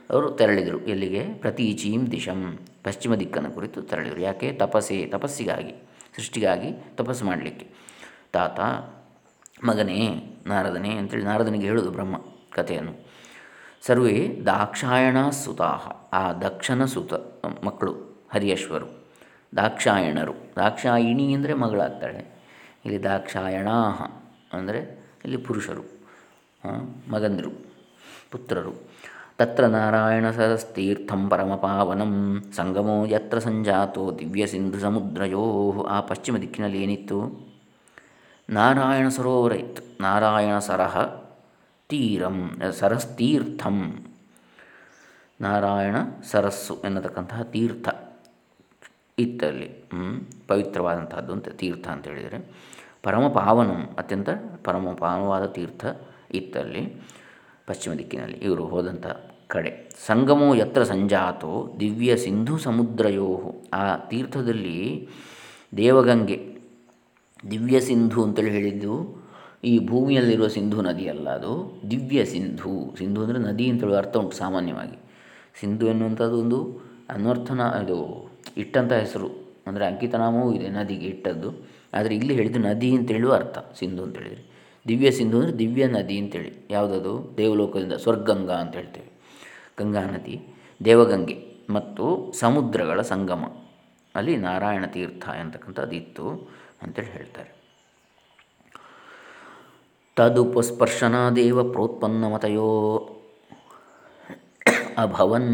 ಅವರು ತೆರಳಿದರು. ಎಲ್ಲಿಗೆ? ಪ್ರತೀಚೀಂ ದಿಶಂ. ಪಶ್ಚಿಮ ದಿಕ್ಕನ್ನು ಕುರಿತು ತೆರಳಿದರು. ಯಾಕೆ? ತಪಸ್ಸೆ, ತಪಸ್ಸಿಗಾಗಿ, ಸೃಷ್ಟಿಗಾಗಿ ತಪಸ್ಸು ಮಾಡಲಿಕ್ಕೆ. ತಾತ, ಮಗನೇ, ನಾರದನೇ ಅಂತೇಳಿ ನಾರದನಿಗೆ ಹೇಳೋದು ಬ್ರಹ್ಮ ಕಥೆಯನ್ನು. ಸರ್ವೇ ದಾಕ್ಷಾಯಣ ಸುತಾಹ ಆ ದಕ್ಷನ ಸುತ ಮಕ್ಕಳು ಹರಿಯಶ್ವರು ದಾಕ್ಷಾಯಣರು. ದಾಕ್ಷಾಯಿಣಿ ಅಂದರೆ ಮಗಳಾಗ್ತಾಳೆ. ಇಲ್ಲಿ ದಾಕ್ಷಾಯಣ ಅಂದರೆ ಇಲ್ಲಿ ಪುರುಷರು ಮಗಂದರು, ಪುತ್ರರು. ತತ್ರ ನಾರಾಯಣ ಸರಸ್ತೀರ್ಥಂ ಪರಮಪಾವನಂ. ಸಂಗಮೋ ಯತ್ರ ಸಂಜಾತೋ ದಿವ್ಯ ಸಿಂಧು ಸಮುದ್ರಯೋ. ಆ ಪಶ್ಚಿಮ ದಿಕ್ಕಿನಲ್ಲಿ ಏನಿತ್ತು? ನಾರಾಯಣ ಸರೋವರ ಇತ್ತು. ನಾರಾಯಣ ಸರಹ ತೀರಂ, ಸರಸ್ತೀರ್ಥಂ. ನಾರಾಯಣ ಸರಸ್ಸು ಎನ್ನತಕ್ಕಂತಹ ತೀರ್ಥ. ಇತ್ತಲ್ಲಿ ಪವಿತ್ರವಾದಂಥದ್ದು ಅಂತ ತೀರ್ಥ ಅಂತ ಹೇಳಿದರೆ ಪರಮ ಪಾವನಂ ಅತ್ಯಂತ ಪರಮ ಪಾವನವಾದ ತೀರ್ಥ ಇತ್ತಲ್ಲಿ ಪಶ್ಚಿಮ ದಿಕ್ಕಿನಲ್ಲಿ ಇವರು ಹೋದಂಥ ಕಡೆ. ಸಂಗಮೋ ಯತ್ರ ಸಂಜಾತೋ, ದಿವ್ಯ ಸಿಂಧು ಸಮುದ್ರಯೋ ಆ ತೀರ್ಥದಲ್ಲಿ ದೇವಗಂಗೆ, ದಿವ್ಯ ಸಿಂಧು ಅಂತೇಳಿ ಹೇಳಿದ್ದು, ಈ ಭೂಮಿಯಲ್ಲಿರುವ ಸಿಂಧು ನದಿಯಲ್ಲ ಅದು, ದಿವ್ಯ ಸಿಂಧು. ಸಿಂಧು ಅಂದರೆ ನದಿ ಅಂತೇಳಿ ಅರ್ಥ ಉಂಟು ಸಾಮಾನ್ಯವಾಗಿ. ಸಿಂಧು ಎನ್ನುವಂಥದ್ದು ಒಂದು ಅನ್ವರ್ಥನ ಇದು ಇಟ್ಟಂಥ ಹೆಸರು. ಅಂದರೆ ಅಂಕಿತನಾಮವೂ ಇದೆ, ನದಿಗೆ ಇಟ್ಟದ್ದು. ಆದರೆ ಇಲ್ಲಿ ಹೇಳಿದ್ದು ನದಿ ಅಂತೇಳುವ ಅರ್ಥ, ಸಿಂಧು ಅಂತ ಹೇಳಿದರೆ. ದಿವ್ಯ ಸಿಂಧು ಅಂದರೆ ದಿವ್ಯ ನದಿ ಅಂತೇಳಿ ಯಾವುದದು? ದೇವಲೋಕದಿಂದ ಸ್ವರ್ಗಂಗಾ ಅಂತ ಹೇಳ್ತೇವೆ. ಗಂಗಾ ನದಿ, ದೇವಗಂಗೆ ಮತ್ತು ಸಮುದ್ರಗಳ ಸಂಗಮ. ಅಲ್ಲಿ ನಾರಾಯಣ ತೀರ್ಥ ಅಂತಕ್ಕಂಥದ್ದು ಇತ್ತು ಅಂತೇಳಿ ಹೇಳ್ತಾರೆ. ತದುಪಸ್ಪರ್ಶನಾದೇವ ಪ್ರೋತ್ಪನ್ನಮತಯೋ ಅಭವನ್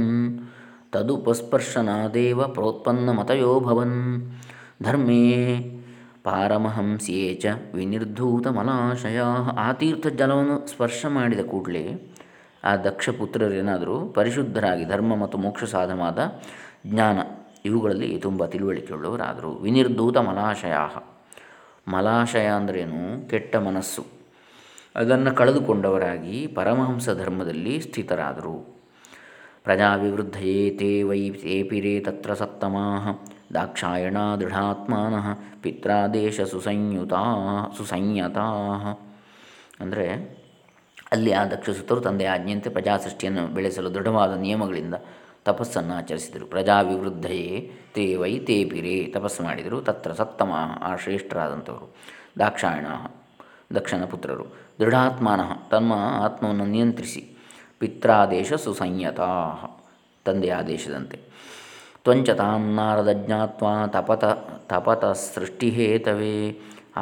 ತದುಪಸ್ಪರ್ಶನಾದೇವ ಪ್ರೋತ್ಪನ್ನ ಮತಯೋಭವನ್ ಧರ್ಮೇ ಪಾರಮಹಂಸ್ಯೇ ಚ ವಿನಿರ್ಧೂತಮಲಾಶಯ ಆ ತೀರ್ಥ ಜಲವನ್ನು ಸ್ಪರ್ಶ ಮಾಡಿದ ಕೂಡಲೇ ಆ ದಕ್ಷ ಪುತ್ರರೇನಾದರೂ ಪರಿಶುದ್ಧರಾಗಿ ಧರ್ಮ ಮತ್ತು ಮೋಕ್ಷ ಸಾಧನವಾದ ಜ್ಞಾನ ಇವುಗಳಲ್ಲಿ ತುಂಬ ತಿಳುವಳಿಕೆಯುಳ್ಳವರಾದರು. ವಿನಿರ್ಧೂತ ಮಲಾಶಯ ಮಲಾಶಯ ಅಂದ್ರೇನು? ಕೆಟ್ಟ ಮನಸ್ಸು. ಅದನ್ನು ಕಳೆದುಕೊಂಡವರಾಗಿ ಪರಮಹಂಸ ಧರ್ಮದಲ್ಲಿ ಸ್ಥಿತರಾದರು. ಪ್ರಜಾವಿವೃದ್ಧಯೇ ತೇ ವೈ ತೇಪಿರೇ ತತ್ರ ಸತ್ತಮಾ ದಾಕ್ಷಾಯಣ ದೃಢಾತ್ಮಾನಃ ಪಿತ್ರಾದೇಶ ಸುಸಂಯುತಾ ಸುಸಂಯತಾ ಅಂದರೆ ಅಲ್ಲಿ ಆ ದಕ್ಷಸುತರು ತಂದೆ ಆಜ್ಞೆಯಂತೆ ಪ್ರಜಾಸೃಷ್ಟಿಯನ್ನು ಬೆಳೆಸಲು ದೃಢವಾದ ನಿಯಮಗಳಿಂದ ತಪಸ್ಸನ್ನು ಆಚರಿಸಿದರು. ಪ್ರಜಾವಿವೃದ್ಧಯೇ ತೇ ವೈ ತೇಪಿರೇ ತಪಸ್ಸು ಮಾಡಿದರು. ತತ್ರ ಸತ್ತಮ ಆ ಶ್ರೇಷ್ಠರಾದಂಥವರು. ದಾಕ್ಷಾಯಣ ದಕ್ಷನ ಪುತ್ರರು. ದೃಢಾತ್ಮಾನಃ ತಮ್ಮ ಆತ್ಮವನ್ನು ನಿಯಂತ್ರಿಸಿ. ಪಿತ್ರಾದೇಶ ಸುಸಂಯತಾ ತಂದೆಯ ಆದೇಶದಂತೆ. ತ್ವಂಚ ತಾನ್ನಾರದ ಜ್ಞಾತ್ವಾ ತಪತ ತಪತ ಸೃಷ್ಟಿಹೇತವೇ.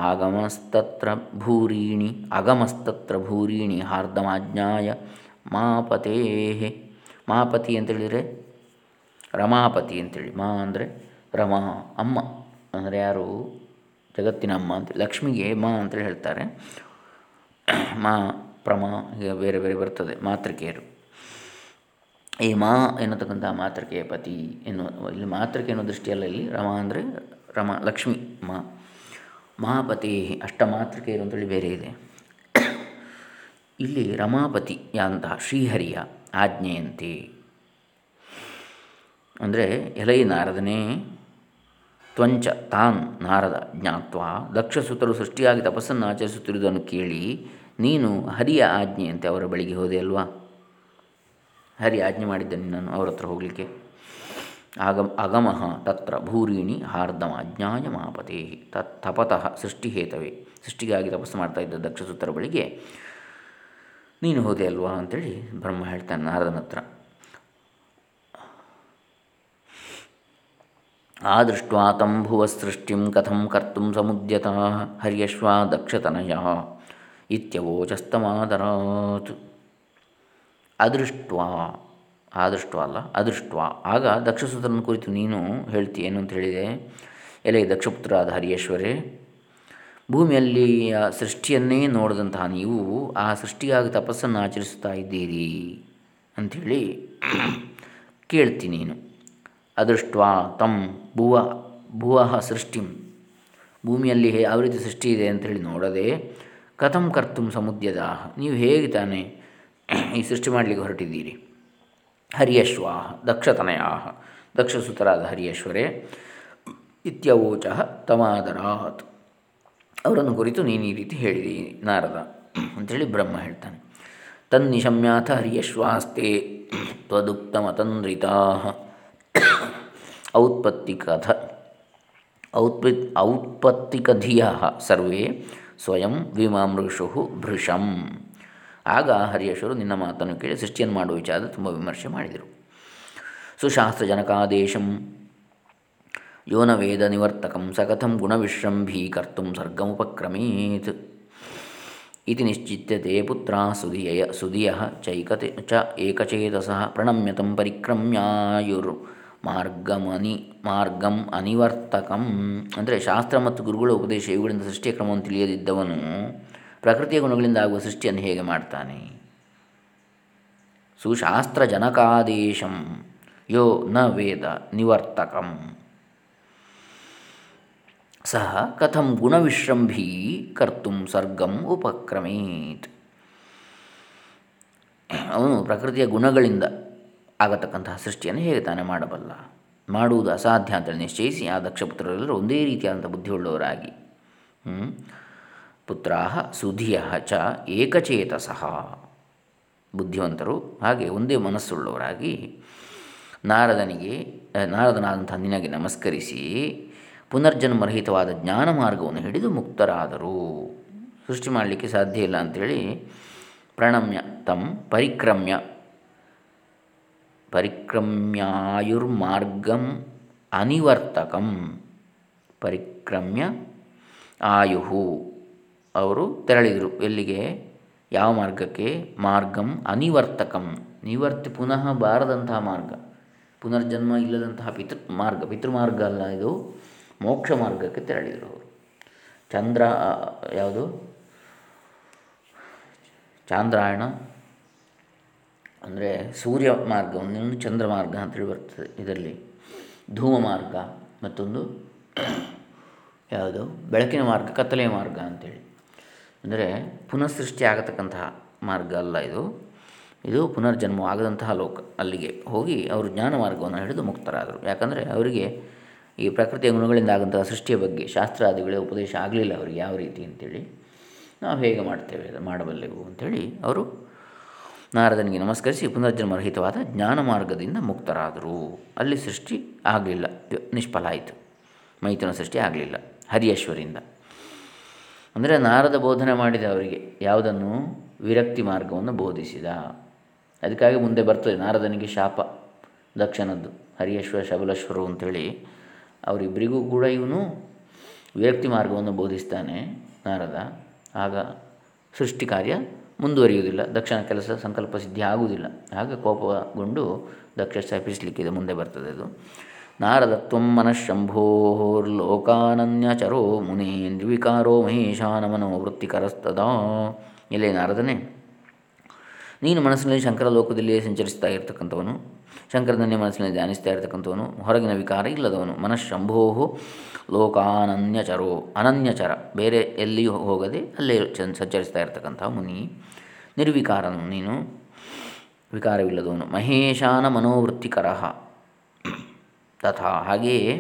ಆಗಮಸ್ತತ್ರ ಭೂರೀಣಿ ಅಗಮಸ್ತತ್ರ ಭೂರೀಣಿ ಹಾರ್ದಮಾಜ್ಞಾಯ ಮಾಪತೇ ಮಾಪತಿ ಅಂತೇಳಿದರೆ ರಮಾಪತಿ ಅಂತೇಳಿ. ಮಾ ಅಂದರೆ ರಮಾ, ಅಮ್ಮ. ಅಂದರೆ ಯಾರು? ಜಗತ್ತಿನ ಅಮ್ಮ ಅಂತೇಳಿ ಲಕ್ಷ್ಮಿಗೆ ಮಾ ಅಂತೇಳಿ ಹೇಳ್ತಾರೆ. ಮಾ ಪ್ರಮ ಬೇರೆ ಬೇರೆ ಬರ್ತದೆ, ಮಾತೃಕೆಯರು. ಈ ಮಾ ಎನ್ನತಕ್ಕಂಥ ಮಾತೃಕೆಯ ಪತಿ ಎನ್ನುವ, ಇಲ್ಲಿ ಮಾತೃಕೆ ಅನ್ನೋ ದೃಷ್ಟಿಯಲ್ಲ ಇಲ್ಲಿ ರಮ ಅಂದರೆ ರಮ, ಲಕ್ಷ್ಮಿ ಮಾ. ಮಹಾಪತಿ ಅಷ್ಟ ಮಾತೃಕೆಯರು ಅಂತೇಳಿ ಬೇರೆ ಇದೆ. ಇಲ್ಲಿ ರಮಾಪತಿ ಯಾಂತಹ ಶ್ರೀಹರಿಯ ಆಜ್ಞೆಯಂತೆ. ಅಂದರೆ ಎಲೈ ನಾರದನೇ ತ್ವಂಚ ತಾನ್ ನಾರದ ಜ್ಞಾತ್ವ ದಕ್ಷಸುತರು ಸೃಷ್ಟಿಯಾಗಿ ತಪಸ್ಸನ್ನು ಆಚರಿಸುತ್ತಿರುವುದನ್ನು ಕೇಳಿ ನೀನು ಹರಿಯ ಆಜ್ಞೆಯಂತೆ ಅವರ ಬಳಿಗೆ ಹೋದೆ ಅಲ್ವಾ? ಹರಿ ಆಜ್ಞೆ ಮಾಡಿದ್ದೇನೆ ನಾನು ಅವ್ರ ಹತ್ರ ಹೋಗಲಿಕ್ಕೆ. ಆಗಮ ಅಗಮಃ ತತ್ರ ಭೂರಿಣಿ ಹಾರ್ದಮ ಅಜ್ಞಾಯ ಮಾಪತೆ. ತತ್ ತಪತಃ ಸೃಷ್ಟಿಹೇತವೇ ಸೃಷ್ಟಿಗಾಗಿ ತಪಸ್ಸು ಮಾಡ್ತಾ ಇದ್ದ ದಕ್ಷಸೂತ್ರ ಬಳಿಗೆ ನೀನು ಹೋದೆ ಅಲ್ವಾ ಅಂತೇಳಿ ಬ್ರಹ್ಮ ಹೇಳ್ತಾನೆ ನಾರದನ ಹತ್ರ. ಆದೃಷ್ಟ್ವಾ ತಂಭುವ ಸೃಷ್ಟಿಂ ಕಥಂ ಕರ್ತು ಸಮುದ್ಯತ ಹರ್ಯಶ್ವ ದಕ್ಷತನಯ. ಇತ್ಯವೋಚಸ್ತಮಾದರಾತ್ ಅದೃಷ್ಟ್ವಾ ಆದೃಷ್ಟ ಅಲ್ಲ ಅದೃಷ್ಟ ಆಗ ದಕ್ಷಸೂತ್ರನ ಕುರಿತು ನೀನು ಹೇಳ್ತಿ ಏನು ಅಂತ ಹೇಳಿದೆ ಎಲೆ ದಕ್ಷಪುತ್ರಾದ ಹರಿಯೇಶ್ವರೇ ಭೂಮಿಯಲ್ಲಿಯ ಸೃಷ್ಟಿಯನ್ನೇ ನೋಡಿದಂತಹ ನೀವು, ಆ ಸೃಷ್ಟಿಗಾಗಿ ತಪಸ್ಸನ್ನು ಆಚರಿಸ್ತಾ ಇದ್ದೀರಿ ಅಂಥೇಳಿ ಕೇಳ್ತಿ ನೀನು. ಅದೃಷ್ಟ ತಮ್ ಭುವ ಭುವ ಸೃಷ್ಟಿಂ. ಭೂಮಿಯಲ್ಲಿ ಯಾವ ರೀತಿ ಸೃಷ್ಟಿ ಇದೆ ಅಂಥೇಳಿ ನೋಡದೆ ಕಥಂ ಕರ್ತು ಸಮುದ್ಯದ ನೀವು ಹೇಗೆ ತಾನೆ ಈ ಸೃಷ್ಟಿ ಮಾಡಲಿಕ್ಕೆ ಹೊರಟಿದ್ದೀರಿ? ಹರಿಯಶ್ವಾಹ, ದಕ್ಷತನಯಾಹ. ದಕ್ಷಸುತರಾದ ಹರಿಯಶ್ವರೇ, ಇತ್ಯವೋಚ ತಮಾದರಾತ್ ಅವರನ್ನು ಕುರಿತು ನೀನು ಈ ರೀತಿ ಹೇಳಿದಿ, ನಾರದ. ಅಂಥೇಳಿ ಬ್ರಹ್ಮ ಹೇಳ್ತಾನೆ. ತನ್ನಿಶಮ್ಯಾಥ ಹರಿಯಶ್ವಾಸ್ತೆ ತ್ವದುಕ್ತಮತಂದ್ರಿತಾ ಔತ್ಪತ್ತಿಕಥ ಔತ್ಪತ್ ಔತ್ಪತ್ತಿಕಧಿಯ ಸರ್ವೇ ಸ್ವಯಂ ವಿಮಾಮೃಷು ಭೃಷಂ ಆಗ ಹರಿಯಶರು ನಿನ್ನ ಮಾತನ್ನು ಕೇಳಿ ಸೃಷ್ಟಿಯನ್ನು ಮಾಡುವ ವಿಚಾರ ತುಂಬ ವಿಮರ್ಶೆ ಮಾಡಿದರು. ಸುಶಾಸ್ತ್ರಜನಕಾದೇಶಂ ಯೋನ ವೇದ ನಿವರ್ತಕಂ ಸಕಥಂ ಗುಣವಿಶ್ರಂಭೀಕರ್ತು ಸರ್ಗಮುಪಕ್ರಮೀತ್. ಇತಿ ನಿಶ್ಚಿತ್ಯತೆ ಪುತ್ರ ಸುಧಿಯ ಸುಧಿಯ ಚೈಕತೆ ಚ ಏಕಚೇತಸ ಪ್ರಣಮ್ಯತಂ ಪರಿಕ್ರಮ್ಯಾಯುರ್. ಮಾರ್ಗಮನಿ, ಮಾರ್ಗಂ ಅನಿವರ್ತಕಂ. ಅಂದರೆ ಶಾಸ್ತ್ರ ಮತ್ತು ಗುರುಗಳ ಉಪದೇಶ ಇವುಗಳಿಂದ ಸೃಷ್ಟಿಯ ಕ್ರಮವನ್ನು ತಿಳಿಯದಿದ್ದವನು ಪ್ರಕೃತಿಯ ಗುಣಗಳಿಂದ ಆಗುವ ಸೃಷ್ಟಿಯನ್ನು ಹೇಗೆ ಮಾಡ್ತಾನೆ? ಸುಶಾಸ್ತ್ರ ಜನಕಾದೇಶಂ ಯೋ ನ ವೇದ ನಿವರ್ತಕಂ. ಸಹ ಕಥಂ ಗುಣವಿಶ್ರಂಭೀ ಕರ್ತು ಸರ್ಗಂ ಉಪಕ್ರಮೇತ್. ಅವನು ಪ್ರಕೃತಿಯ ಗುಣಗಳಿಂದ ಆಗತಕ್ಕಂತಹ ಸೃಷ್ಟಿಯನ್ನು ಹೇಗೆ ತಾನೇ ಮಾಡಬಲ್ಲ? ಮಾಡುವುದು ಅಸಾಧ್ಯ ಅಂತೇಳಿ ನಿಶ್ಚಯಿಸಿ ಆ ದಕ್ಷಪುತ್ರರೆಲ್ಲರೂ ಒಂದೇ ರೀತಿಯಾದಂಥ ಬುದ್ಧಿಯುಳ್ಳವರಾಗಿ. ಪುತ್ರ ಸುಧಿಯ ಚ ಏಕಚೇತಸಃ. ಬುದ್ಧಿವಂತರು ಹಾಗೆ ಒಂದೇ ಮನಸ್ಸುಳ್ಳವರಾಗಿ ನಾರದನಿಗೆ ನಾರದನಾದಂಥ ನಿನಗೆ ನಮಸ್ಕರಿಸಿ ಪುನರ್ಜನ್ಮರಹಿತವಾದ ಜ್ಞಾನ ಮಾರ್ಗವನ್ನು ಹಿಡಿದು ಮುಕ್ತರಾದರು. ಸೃಷ್ಟಿ ಮಾಡಲಿಕ್ಕೆ ಸಾಧ್ಯ ಇಲ್ಲ ಅಂಥೇಳಿ ಪ್ರಣಮ್ಯ ತಂ ಪರಿಕ್ರಮ್ಯ ಪರಿಕ್ರಮ್ಯಾಯುರ್ಮಾರ್ಗಂ ಅನಿವರ್ತಕಂ. ಪರಿಕ್ರಮ್ಯ ಆಯುಹು. ಅವರು ತೆರಳಿದರು. ಎಲ್ಲಿಗೆ? ಯಾವ ಮಾರ್ಗಕ್ಕೆ? ಮಾರ್ಗಂ ಅನಿವರ್ತಕಂ. ನಿವರ್ತಿ ಪುನಃ ಬಾರದಂತಹ ಮಾರ್ಗ. ಪುನರ್ಜನ್ಮ ಇಲ್ಲದಂತಹ ಪಿತೃ ಮಾರ್ಗ. ಪಿತೃಮಾರ್ಗ ಅಲ್ಲ ಇದು. ಮೋಕ್ಷ ಮಾರ್ಗಕ್ಕೆ ತೆರಳಿದರು ಅವರು. ಚಂದ್ರ ಯಾವುದು? ಚಾಂದ್ರಾಯಣ ಅಂದರೆ ಸೂರ್ಯ ಮಾರ್ಗ, ಒಂದೊಂದು ಚಂದ್ರ ಮಾರ್ಗ ಅಂತೇಳಿ ಬರ್ತದೆ ಇದರಲ್ಲಿ. ಧೂಮ ಮಾರ್ಗ ಮತ್ತೊಂದು ಯಾವುದು? ಬೆಳಕಿನ ಮಾರ್ಗ, ಕತ್ತಲೆಯ ಮಾರ್ಗ ಅಂಥೇಳಿ ಅಂದರೆ ಪುನಃಸೃಷ್ಟಿ ಆಗತಕ್ಕಂತಹ ಮಾರ್ಗ ಅಲ್ಲ ಇದು. ಇದು ಪುನರ್ಜನ್ಮ ಆಗದಂತಹ ಲೋಕ ಅಲ್ಲಿಗೆ ಹೋಗಿ ಅವರು ಜ್ಞಾನ ಮಾರ್ಗವನ್ನು ಹಿಡಿದು ಮುಕ್ತರಾದರು. ಯಾಕಂದರೆ ಅವರಿಗೆ ಈ ಪ್ರಕೃತಿಯ ಗುಣಗಳಿಂದ ಆಗಂತಹ ಸೃಷ್ಟಿಯ ಬಗ್ಗೆ ಶಾಸ್ತ್ರಾದಿಗಳ ಉಪದೇಶ ಆಗಲಿಲ್ಲ ಅವರಿಗೆ ಯಾವ ರೀತಿ ಅಂತೇಳಿ. ನಾವು ಹೇಗೆ ಮಾಡ್ತೇವೆ, ಮಾಡಬಲ್ಲೆವು ಅಂಥೇಳಿ ಅವರು ನಾರದನಿಗೆ ನಮಸ್ಕರಿಸಿ ಪುನರ್ಜನ್ಮರಹಿತವಾದ ಜ್ಞಾನ ಮಾರ್ಗದಿಂದ ಮುಕ್ತರಾದರು. ಅಲ್ಲಿ ಸೃಷ್ಟಿ ಆಗಲಿಲ್ಲ. ನಿಷ್ಫಲ ಆಯಿತು. ಮೈಥುನ ಸೃಷ್ಟಿ ಆಗಲಿಲ್ಲ. ಹರಿಯಶ್ವರಿಂದ. ಅಂದರೆ ನಾರದ ಬೋಧನೆ ಮಾಡಿದ ಅವರಿಗೆ ಯಾವುದನ್ನು? ವಿರಕ್ತಿ ಮಾರ್ಗವನ್ನು ಬೋಧಿಸಿದ. ಅದಕ್ಕಾಗಿ ಮುಂದೆ ಬರ್ತದೆ. ನಾರದನಿಗೆ ಶಾಪ. ದಕ್ಷನದ್ದು. ಹರಿಯಶ್ವರ, ಶಬಲೇಶ್ವರು ಅಂಥೇಳಿ ಅವರಿಬ್ಬರಿಗೂ ಕೂಡ ಇವನು ವಿರಕ್ತಿ ಮಾರ್ಗವನ್ನು ಬೋಧಿಸ್ತಾನೆ ನಾರದ. ಆಗ ಸೃಷ್ಟಿ ಕಾರ್ಯ ಮುಂದುವರಿಯುವುದಿಲ್ಲ. ದಕ್ಷನ ಕೆಲಸ ಸಂಕಲ್ಪ ಸಿದ್ಧಿ ಆಗುವುದಿಲ್ಲ. ಆಗ ಕೋಪಗೊಂಡು ದಕ್ಷ ಶಪಿಸಲಿಕ್ಕಿದೆ ಮುಂದೆ ಬರ್ತದೆ ಅದು. ನಾರದತ್ವ ಮನಃಶಂಭೋರ್ಲೋಕಾನನ್ಯಚರೋ ಮುನಿ ನಿರ್ವಿಕಾರೋ ಮಹೇಶಾನಮನೋ ವೃತ್ತಿಕರಸ್ತದ ಇಲ್ಲೇ ನಾರದನೇ, ನೀನು ಮನಸ್ಸಿನಲ್ಲಿ ಶಂಕರ ಲೋಕದಲ್ಲಿಯೇ ಸಂಚರಿಸ್ತಾ ಇರತಕ್ಕಂಥವನು. ಶಂಕರದನ್ನೇ ಮನಸ್ಸಿನಲ್ಲಿ ಧ್ಯಾನಿಸ್ತಾ ಇರತಕ್ಕಂಥವನು, ಹೊರಗಿನ ವಿಕಾರ ಇಲ್ಲದವನು ಮನಃಶಂಭೋ ಲೋಕಾನನ್ಯಚರೋ, ಅನನ್ಯಚರ, ಬೇರೆ ಎಲ್ಲಿಯೂ ಹೋಗದೆ ಅಲ್ಲೇ ಸಂಚರಿಸ್ತಾ ಇರತಕ್ಕಂಥ ಮುನಿ. ನಿರ್ವಿಕಾರನು, ನೀನು ವಿಕಾರವಿಲ್ಲದವನು, ಮಹೇಶಾನ ಮನೋವೃತ್ತಿಕರ ತಥಾ, ಹಾಗೆಯೇ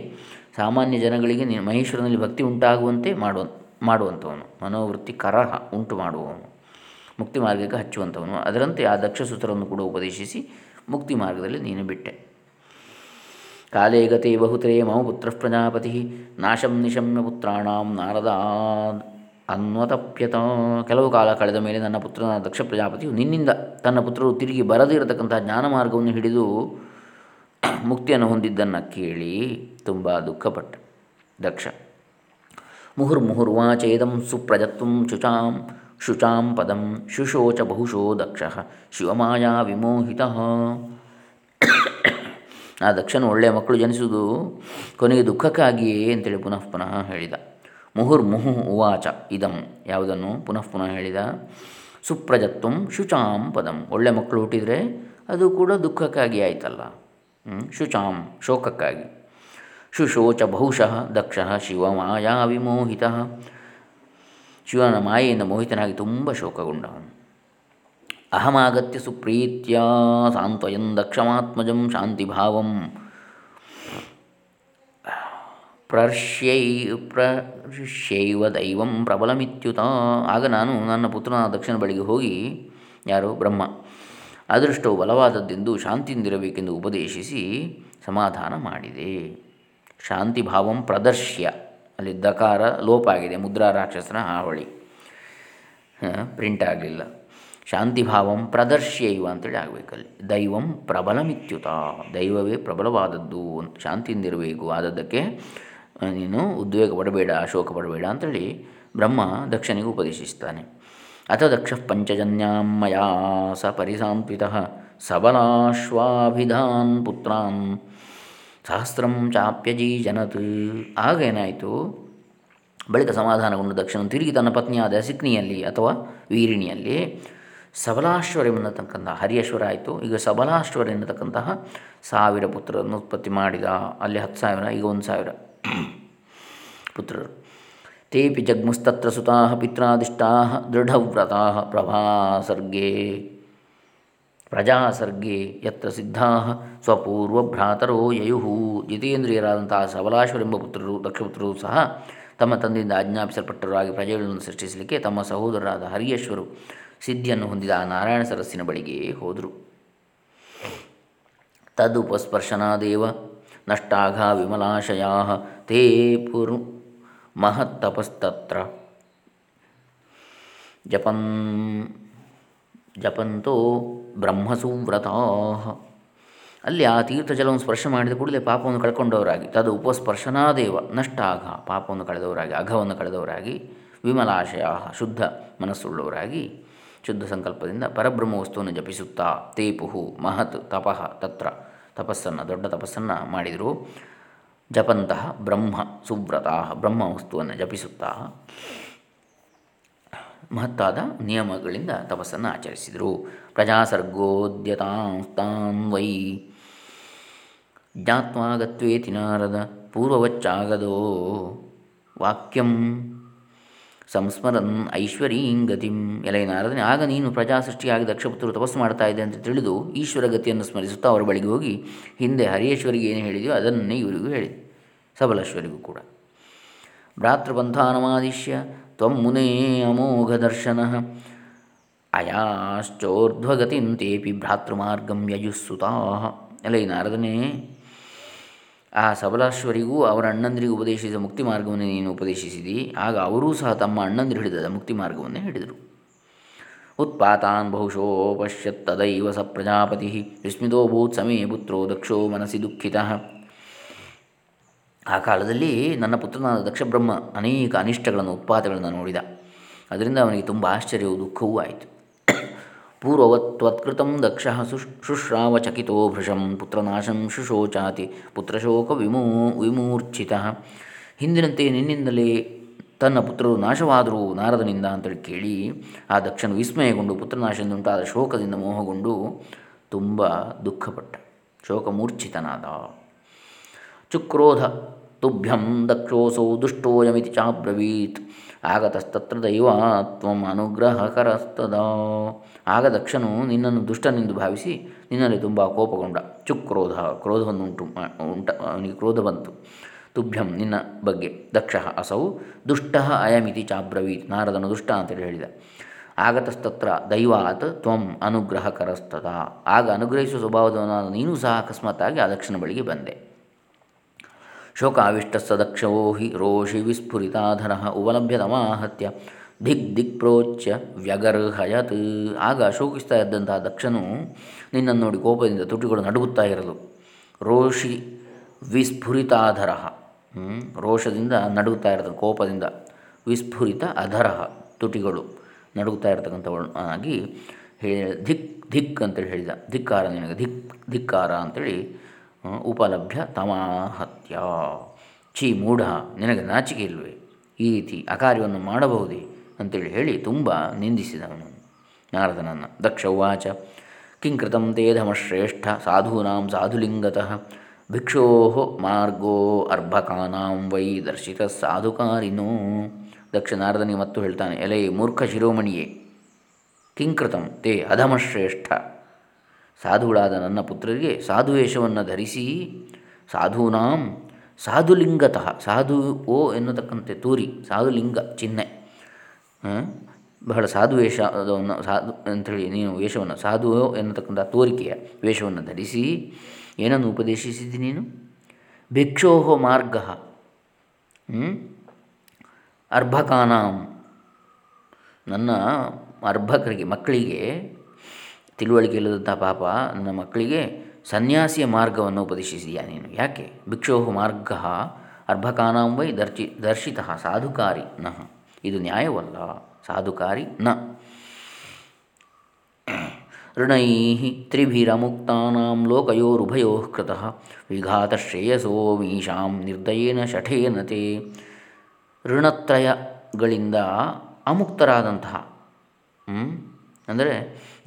ಸಾಮಾನ್ಯ ಜನಗಳಿಗೆ ನೀನು, ಮಹೇಶ್ವರನಲ್ಲಿ ಭಕ್ತಿ ಉಂಟಾಗುವಂತೆ ಮಾಡುವ, ಮಾಡುವಂಥವನು ಮನೋವೃತ್ತಿ ಕರಹ ಉಂಟು ಮಾಡುವವನು ಮುಕ್ತಿ ಮಾರ್ಗಕ್ಕೆ ಹಚ್ಚುವಂಥವನು. ಅದರಂತೆ ಆ ದಕ್ಷಸೂತ್ರವನ್ನು ಕೂಡ ಉಪದೇಶಿಸಿ ಮುಕ್ತಿ ಮಾರ್ಗದಲ್ಲಿ ನೀನು ಬಿಟ್ಟೆ. ಕಾಲೇ ಗತೆ ಬಹುತ್ರೇ ಮಮ ಪುತ್ರ ಪ್ರಜಾಪತಿ, ನಾಶಂ ನಿಶಮ್ಯ ಪುತ್ರಾಣಾಂ ನಾರದ ಅನ್ವತಪ್ಯತ ಕೆಲವು ಕಾಲ ಕಳೆದ ಮೇಲೆ ನನ್ನ ಪುತ್ರನ ದಕ್ಷ ಪ್ರಜಾಪತಿಯು ನಿನ್ನಿಂದ ತನ್ನ ಪುತ್ರರು ತಿರುಗಿ ಬರದಿರತಕ್ಕಂತಹ ಜ್ಞಾನ ಮಾರ್ಗವನ್ನು ಹಿಡಿದು ಮುಕ್ತಿಯನ್ನು ಹೊಂದಿದ್ದನ್ನು ಕೇಳಿ ತುಂಬ ದುಃಖಪಟ್ಟ. ದಕ್ಷ, ಮುಹುರ್ಮುಹುರ್ವಾಚೇದಂ ಸುಪ್ರಜತ್ವಂ ಶುಚಾಂ ಶುಚಾಂ ಪದಂ ಶುಶೋಚ ಬಹುಶೋ ದಕ್ಷ ಶಿವಮಾಯಾ ವಿಮೋಹಿತ ಆ ದಕ್ಷನು ಒಳ್ಳೆಯ ಮಕ್ಕಳು ಜನಿಸುವುದು ಕೊನೆಗೆ ದುಃಖಕ್ಕಾಗಿಯೇ ಅಂತೇಳಿ ಪುನಃ ಪುನಃ ಹೇಳಿದ. ಮುಹುರ್ಮುಹು ಉವಾಚ, ಇದಂ, ಯಾವುದನ್ನು ಪುನಃ ಪುನಃ ಹೇಳಿದ. ಸುಪ್ರಜತ್ವಂ ಶುಚಾಂ ಪದಂ, ಒಳ್ಳೆ ಮಕ್ಕಳು ಹುಟ್ಟಿದರೆ ಅದು ಕೂಡ ದುಃಖಕ್ಕಾಗಿ ಆಯಿತಲ್ಲ. ಶುಚಾಂ, ಶೋಕಕ್ಕಾಗಿ. ಶುಶೋಚ ಬಹುಶಃ ದಕ್ಷ, ಶಿವಮಾಯಾ ವಿಮೋಹಿತ. ಶಿವನ ಮಾಯೆಯಿಂದ ಮೋಹಿತನಾಗಿ ತುಂಬ ಶೋಕಗೊಂಡವನು. ಅಹಮಾಗತ್ಯ ಸುಪ್ರೀತ್ಯ ಸಾಂತ್ವಯಂ ದಕ್ಷಮಾತ್ಮಜಂ ಶಾಂತಿಭಾವಂ. ಪ್ರರ್ಷ್ಯೈ, ಪ್ರರ್ಷ್ಯೈವ ದೈವಂ ಪ್ರಬಲಮಿತ್ಯುತ. ಆಗ ನಾನು ನನ್ನ ಪುತ್ರನ ದಕ್ಷಿಣ ಬಳಿಗೆ ಹೋಗಿ, ಯಾರು? ಬ್ರಹ್ಮ. ಅದೃಷ್ಟವು ಬಲವಾದದ್ದೆಂದು ಶಾಂತಿಯಿಂದಿರಬೇಕೆಂದು ಉಪದೇಶಿಸಿ ಸಮಾಧಾನ ಮಾಡಿದೆ. ಶಾಂತಿ ಭಾವಂ ಪ್ರದರ್ಶ್ಯ. ಅಲ್ಲಿ ದಕಾರ ಲೋಪ ಆಗಿದೆ, ಮುದ್ರಾ ರಾಕ್ಷಸನ ಹಾವಳಿ ಪ್ರಿಂಟ್ ಆಗಲಿಲ್ಲ. ಶಾಂತಿಭಾವಂ ಪ್ರದರ್ಶ್ಯೈವ ಅಂತೇಳಿ ಆಗಬೇಕಲ್ಲಿ ದೈವಂ ಪ್ರಬಲಮಿತ್ಯುತ, ದೈವವೇ ಪ್ರಬಲವಾದದ್ದು ಶಾಂತಿಯಿಂದಿರಬೇಕು ಆದದ್ದಕ್ಕೆ ನೀನು ಉದ್ವೇಗ ಪಡಬೇಡ, ಅಶೋಕ ಪಡಬೇಡ ಅಂತೇಳಿ ಬ್ರಹ್ಮ ದಕ್ಷನಿಗೆ ಉಪದೇಶಿಸ್ತಾನೆ. ಅಥ ದಕ್ಷ ಪಂಚಜನ್ಯಾಂ ಮಯಾ ಸ ಸಬಲಾಶ್ವಾಭಿಧಾನ್ ಪುತ್ರಾನ್ ಸಹಸ್ರಂ ಚಾಪ್ಯಜೀ ಜನತ್ ಆಗ ಏನಾಯಿತು ಬಳಿಕ ಸಮಾಧಾನಗೊಂಡು ದಕ್ಷಿಣ ತಿರುಗಿ ತನ್ನ ಪತ್ನಿಯಾದ ಸಿಕ್ನಿಯಲ್ಲಿ ಅಥವಾ ವೀರಿಣಿಯಲ್ಲಿ ಸಬಲಾಶ್ವರ್ಯವೆನ್ನತಕ್ಕಂತಹ ಹರಿಯೇಶ್ವರ ಆಯಿತು. ಈಗ ಸಬಲಾಶ್ವರ ಎನ್ನತಕ್ಕಂತಹ ಸಾವಿರ ಪುತ್ರರನ್ನು ಉತ್ಪತ್ತಿ ಮಾಡಿದ, ಅಲ್ಲಿ ಹತ್ತು ಸಾವಿರ, ಈಗ ಒಂದು ಸಾವಿರ ಪುತ್ರರು. ತೇಪಿ ಜಗ್ಮುಸ್ತತ್ರ ಸುತಾ ಪಿತ್ರಾದಿಷ್ಟಾ ದೃಢವ್ರತಾ ಪ್ರಭಾಸರ್ಗೆ ಪ್ರಜಾಸರ್ಗೆ ಯತ್ರ ಸಿದ್ಧಾ ಸ್ವಪೂರ್ವಭ್ರಾತರೋ ಯಯುಹು ಜಿತೇಂದ್ರಿಯರಾದಂತಹ ಸಬಲಾಶ್ವರೆಂಬ ಪುತ್ರರು, ದಕ್ಷಪುತ್ರರು ಸಹ ತಮ್ಮ ತಂದೆಯಿಂದ ಆಜ್ಞಾಪಿಸಲ್ಪಟ್ಟರಾಗಿ ಪ್ರಜೆಗಳನ್ನು ಸೃಷ್ಟಿಸಲಿಕ್ಕೆ ತಮ್ಮ ಸಹೋದರರಾದ ಹರಿಯೇಶ್ವರು ಸಿದ್ಧಿಯನ್ನು ಹೊಂದಿದ ಆ ನಾರಾಯಣ ಸರಸ್ಸಿನ ಬಳಿಗೆ ಹೋದರು. ತದುಪಸ್ಪರ್ಶನಾದೇವ ನಷ್ಟಾಘ ವಿಮಲಾಶಯ ತೇ ಪುರು ಮಹತ್ತಪಸ್ತತ್ರ ಜಪನ್ ಜಪಂತೋ ಬ್ರಹ್ಮಸುವ್ರತಾ. ಅಲ್ಲಿ ಆ ತೀರ್ಥಜಲವನ್ನು ಸ್ಪರ್ಶ ಮಾಡಿದ ಕೂಡಲೇ ಪಾಪವನ್ನು ಕಳ್ಕೊಂಡವರಾಗಿ, ತದು ಉಪಸ್ಪರ್ಶನಾದೇವ ನಷ್ಟ ಅಘ ಪಾಪವನ್ನು ಕಳೆದವರಾಗಿ, ಅಘವನ್ನು ಕಳೆದವರಾಗಿ ವಿಮಲಾಶಯ ಶುದ್ಧ ಮನಸ್ಸುಳ್ಳವರಾಗಿ, ಶುದ್ಧ ಸಂಕಲ್ಪದಿಂದ ಪರಬ್ರಹ್ಮ ವಸ್ತುವನ್ನು ಜಪಿಸುತ್ತಾ, ತೇಪುಹು, ಮಹತ್, ತಪಃ, ತತ್ರ ತಪಸ್ಸನ್ನು, ದೊಡ್ಡ ತಪಸ್ಸನ್ನು ಮಾಡಿದರು. ಜಪಂತಹ ಬ್ರಹ್ಮ ಸುವ್ರತಾ, ಬ್ರಹ್ಮ ವಸ್ತುವನ್ನು ಜಪಿಸುತ್ತಾ. ಮಹತ್ತಾದ ನಿಯಮಗಳಿಂದ ತಪಸ್ಸನ್ನು ಆಚರಿಸಿದರು. ಪ್ರಜಾಸರ್ಗೋದ್ಯತಾಂಸ್ತಾಂ ವೈ ಜ್ಞಾತ್ವಾಗತ್ವೇತಿ ನಾರದ ಪೂರ್ವವಚ್ಚಾಗದೋ ವಾಕ್ಯಂ ಸಂಸ್ಮರನ್ ಐಶ್ವರೀಂ ಗತಿಂ. ಎಲೆಯ ನಾರದನೆ, ಆಗ ನೀನು ಪ್ರಜಾ ಸೃಷ್ಟಿಯಾಗಿ ದಕ್ಷಪುತ್ರರು ತಪಸ್ಸು ಮಾಡ್ತಾ ಇದೆ ಅಂತ ತಿಳಿದು ಈಶ್ವರ ಗತಿಯನ್ನು ಸ್ಮರಿಸುತ್ತಾ ಅವರ ಬಳಿಗೆ ಹೋಗಿ, ಹಿಂದೆ ಹರಿಯೇಶ್ವರಿಗೆ ಏನು ಹೇಳಿದೆಯೋ ಅದನ್ನೇ ಇವರಿಗೂ ಹೇಳಿದೆ. ಸಬಲೇಶ್ವರಿಗೂ ಕೂಡ. ಭ್ರಾತೃಪಂಥಾನಮಾದಿಶ್ಯ ತ್ವಂ ಮುನೇ ಅಮೋಘ ದರ್ಶನ ಅಯಾಶ್ಚೋರ್ಧ್ವಗತಿಂ ತೇಪಿ ಭ್ರಾತೃಮಾರ್ಗಂ ಯಜುಸ್ಸುತಾ ಈ ನಾರದನೇ ಆ ಸಬಲಾಶ್ವರಿಗೂ ಅವರ ಅಣ್ಣಂದಿರಿಗೂ ಉಪದೇಶಿಸಿದ ಮುಕ್ತಿ ಮಾರ್ಗವನ್ನು ನೀನು ಉಪದೇಶಿಸಿದಿ, ಆಗ ಅವರೂ ಸಹ ತಮ್ಮ ಅಣ್ಣಂದಿರು ಹಿಡಿದ ಮುಕ್ತಿ ಮಾರ್ಗವನ್ನೇ ಹಿಡಿದರು. ಉತ್ಪಾತಾನ್ ಬಹುಶೋ ತದೈವ ಸ ಪ್ರಜಾಪತಿ ವಿಸ್ಮಿತೋ ಭೂತ್ ಸಮೇ ಪುತ್ರೋ ದಕ್ಷೋ ಮನಸಿ ದುಃಖಿತ. ಆ ಕಾಲದಲ್ಲಿ ನನ್ನ ಪುತ್ರನಾದ ದಕ್ಷಬ್ರಹ್ಮ ಅನೇಕ ಅನಿಷ್ಟಗಳನ್ನು, ಉತ್ಪಾತಗಳನ್ನು ನೋಡಿದ. ಅದರಿಂದ ಅವನಿಗೆ ತುಂಬ ಆಶ್ಚರ್ಯವೂ ದುಃಖವೂ ಆಯಿತು. ಪೂರ್ವವತ್ವತ್ಕೃತ ದಕ್ಷ ಶುಶ್ರಾವಚಕಿತೋ ಭೃಶಂ ಪುತ್ರನಾಶಂ ಶುಶೋಚಾತಿ ಪುತ್ರಶೋಕ ವಿಮೂ ವಿಮೂರ್ಛಿತ. ಹಿಂದಿನಂತೆ ನಿನ್ನಿಂದಲೇ ತನ್ನ ಪುತ್ರರು ನಾಶವಾದರೂ ನಾರದನಿಂದ ಅಂತೇಳಿ ಕೇಳಿ, ಆ ದಕ್ಷನು ವಿಸ್ಮಯಗೊಂಡು ಪುತ್ರನಾಶದಿಂದುಂಟಾದ ಶೋಕದಿಂದ ಮೋಹಗೊಂಡು ತುಂಬ ದುಃಖಪಟ್ಟ. ಶೋಕಮೂರ್ಛಿತನಾದ. ಚುಕ್ರೋಧ ತುಭ್ಯಂ ದಕ್ಷೋಸೌ ದುಷ್ಟೋಯಮಿತಿ ಚಾಬ್ರವೀತ್ ಆಗತಸ್ತತ್ರ ದೈವಾತ್ವಂ ಅನುಗ್ರಹಕರಸ್ತದ ಆಗ ದಕ್ಷನು ನಿನ್ನನ್ನು ದುಷ್ಟನೆಂದು ಭಾವಿಸಿ ನಿನ್ನಲ್ಲಿ ತುಂಬ ಕೋಪಗೊಂಡ. ಚುಕ್ರೋಧ ಕ್ರೋಧ ಕ್ರೋಧವನ್ನು ಉಂಟು ಉಂಟ, ಅವನಿಗೆ ಕ್ರೋಧ ಬಂತು. ತುಭ್ಯಂ ನಿನ್ನ ಬಗ್ಗೆ ದಕ್ಷ ಅಸೌ, ದುಷ್ಟ ಅಯಮಿತಿ ಚಾಬ್ರವೀತ್, ನಾರದನು ದುಷ್ಟ ಅಂತೇಳಿ ಹೇಳಿದ. ಆಗತಸ್ತತ್ರ ದೈವಾತ್ ತ್ವಂ ಅನುಗ್ರಹಕರಸ್ತದ. ಆಗ ಅನುಗ್ರಹಿಸುವ ಸ್ವಭಾವದವನಾದ ನೀನು ಸಹ ಅಕಸ್ಮಾತ್ತಾಗಿ ಆ ದಕ್ಷನ ಬಳಿಗೆ ಬಂದೆ. ಶೋಕಾವಿಷ್ಟಸ್ಸದಕ್ಷೋ ಹಿ ರೋಷಿ ವಿಸ್ಫುರಿತಾಧರ ಉಪಲಭ್ಯತಮಾಹತ್ಯ ದಿಕ್ ದಿಕ್ ಪ್ರೋಚ್ಯ ವ್ಯಗರ್ಹಯತ್. ಆಗ ಶೋಕಿಸ್ತಾ ಇದ್ದಂತಹ ದಕ್ಷನು ನಿನ್ನನ್ನು ನೋಡಿ ಕೋಪದಿಂದ ತುಟಿಗಳು ನಡುಗುತ್ತಾ ಇರಲು. ರೋಷಿ ವಿಸ್ಫುರಿತಾಧರ. ರೋಷದಿಂದ ನಡುಗುತ್ತಾ ಇರತಕ್ಕ ಕೋಪದಿಂದ ವಿಸ್ಫುರಿತ ಅಧರ ತುಟಿಗಳು ನಡುಗುತ್ತಾ ಇರತಕ್ಕಂಥವನಾಗಿ ಹೇಳಿ ಧಿಕ್ ಧಿಕ್ ಅಂತೇಳಿ ಹೇಳಿದ. ಧಿಕ್ಕಾರ ನಿನಗೆ ಧಿಕ್ ಧಿಕ್ಕಾರ ಅಂತೇಳಿ ಉಪಲಭ್ಯ ತಮಾಹತ್ಯ. ಚಿ ಮೂಢ, ನಿನಗೆ ನಾಚಿಕೆ ಇಲ್ವೇ? ಈ ರೀತಿ ಅಕಾರ್ಯವನ್ನು ಮಾಡಬಹುದೇ? ಅಂತೇಳಿ ಹೇಳಿ ತುಂಬ ನಿಂದಿಸಿದವನು. ನಾರದನನ್ನು, ದಕ್ಷ ಉವಾಚ ಕಿಂಕೃತಂ ತೇ ಧಮಶ್ರೇಷ್ಠ ಸಾಧೂನಾಂ ಸಾಧುಲಿಂಗತಃ ಭಿಕ್ಷೋ ಮಾರ್ಗೋ ಅರ್ಭಕಾನಾಂ ವೈ ದರ್ಶಿತ ಸಾಧುಕಾರಿನೋ. ದಕ್ಷ ನಾರದನಿಗೆ ಮತ್ತು ಹೇಳ್ತಾನೆ, ಎಲೆ ಮೂರ್ಖ ಶಿರೋಮಣಿಯೇ ಕಿಂಕೃತಂ ತೇ ಅಧಮಶ್ರೇಷ್ಠ. ಸಾಧುಗಳಾದ ನನ್ನ ಪುತ್ರರಿಗೆ ಸಾಧುವೇಷವನ್ನು ಧರಿಸಿ, ಸಾಧೂನಾಂ ಸಾಧುಲಿಂಗತಃ, ಸಾಧು ಓ ಎನ್ನತಕ್ಕಂತೆ ತೂರಿ, ಸಾಧುಲಿಂಗ ಚಿಹ್ನೆ. ಬಹಳ ಸಾಧು ವೇಷ ಅದನ್ನು ಸಾಧು ಅಂಥೇಳಿ ನೀನು ವೇಷವನ್ನು, ಸಾಧು ಎನ್ನತಕ್ಕಂಥ ತೋರಿಕೆಯ ವೇಷವನ್ನು ಧರಿಸಿ, ಏನನ್ನು ಉಪದೇಶಿಸಿದ್ದಿ ನೀನು? ಭಿಕ್ಷೋಹೋ ಮಾರ್ಗ. ಅರ್ಭಕಾನಾಂ. ನನ್ನ ಅರ್ಭಕರಿಗೆ, ಮಕ್ಕಳಿಗೆ ತಿಳುವಳಿಕೆ ಇಲ್ಲದಂಥ ಪಾಪ ನನ್ನ ಮಕ್ಕಳಿಗೆ ಸನ್ಯಾಸಿಯ ಮಾರ್ಗವನ್ನು ಉಪದೇಶಿಸಿದೆಯಾ ನೀನು? ಯಾಕೆ? ಭಿಕ್ಷೋಹ ಮಾರ್ಗ ಅರ್ಭಕಾನಾಂ ವೈ ದರ್ಶಿ ದರ್ಶಿತ ಸಾಧುಕಾರಿ ನ. ಇದು ನ್ಯಾಯವಲ್ಲ, ಸಾಧುಕಾರಿ ನ. ಋಣೈ ತ್ರಿಭಿರಮುಕ್ತಾನಾಂ ಲೋಕಯೋರುಭಯೋ ಕೃತಃ ವಿಘಾತ ಶ್ರೇಯಸೋ ಮೀಶಾಂ ನಿರ್ದಯೇನ ಶಠೇನ ತೇ. ಋಣತ್ರಯಗಳಿಂದ ಅಮುಕ್ತರಾದಂತಹ ಅಂದರೆ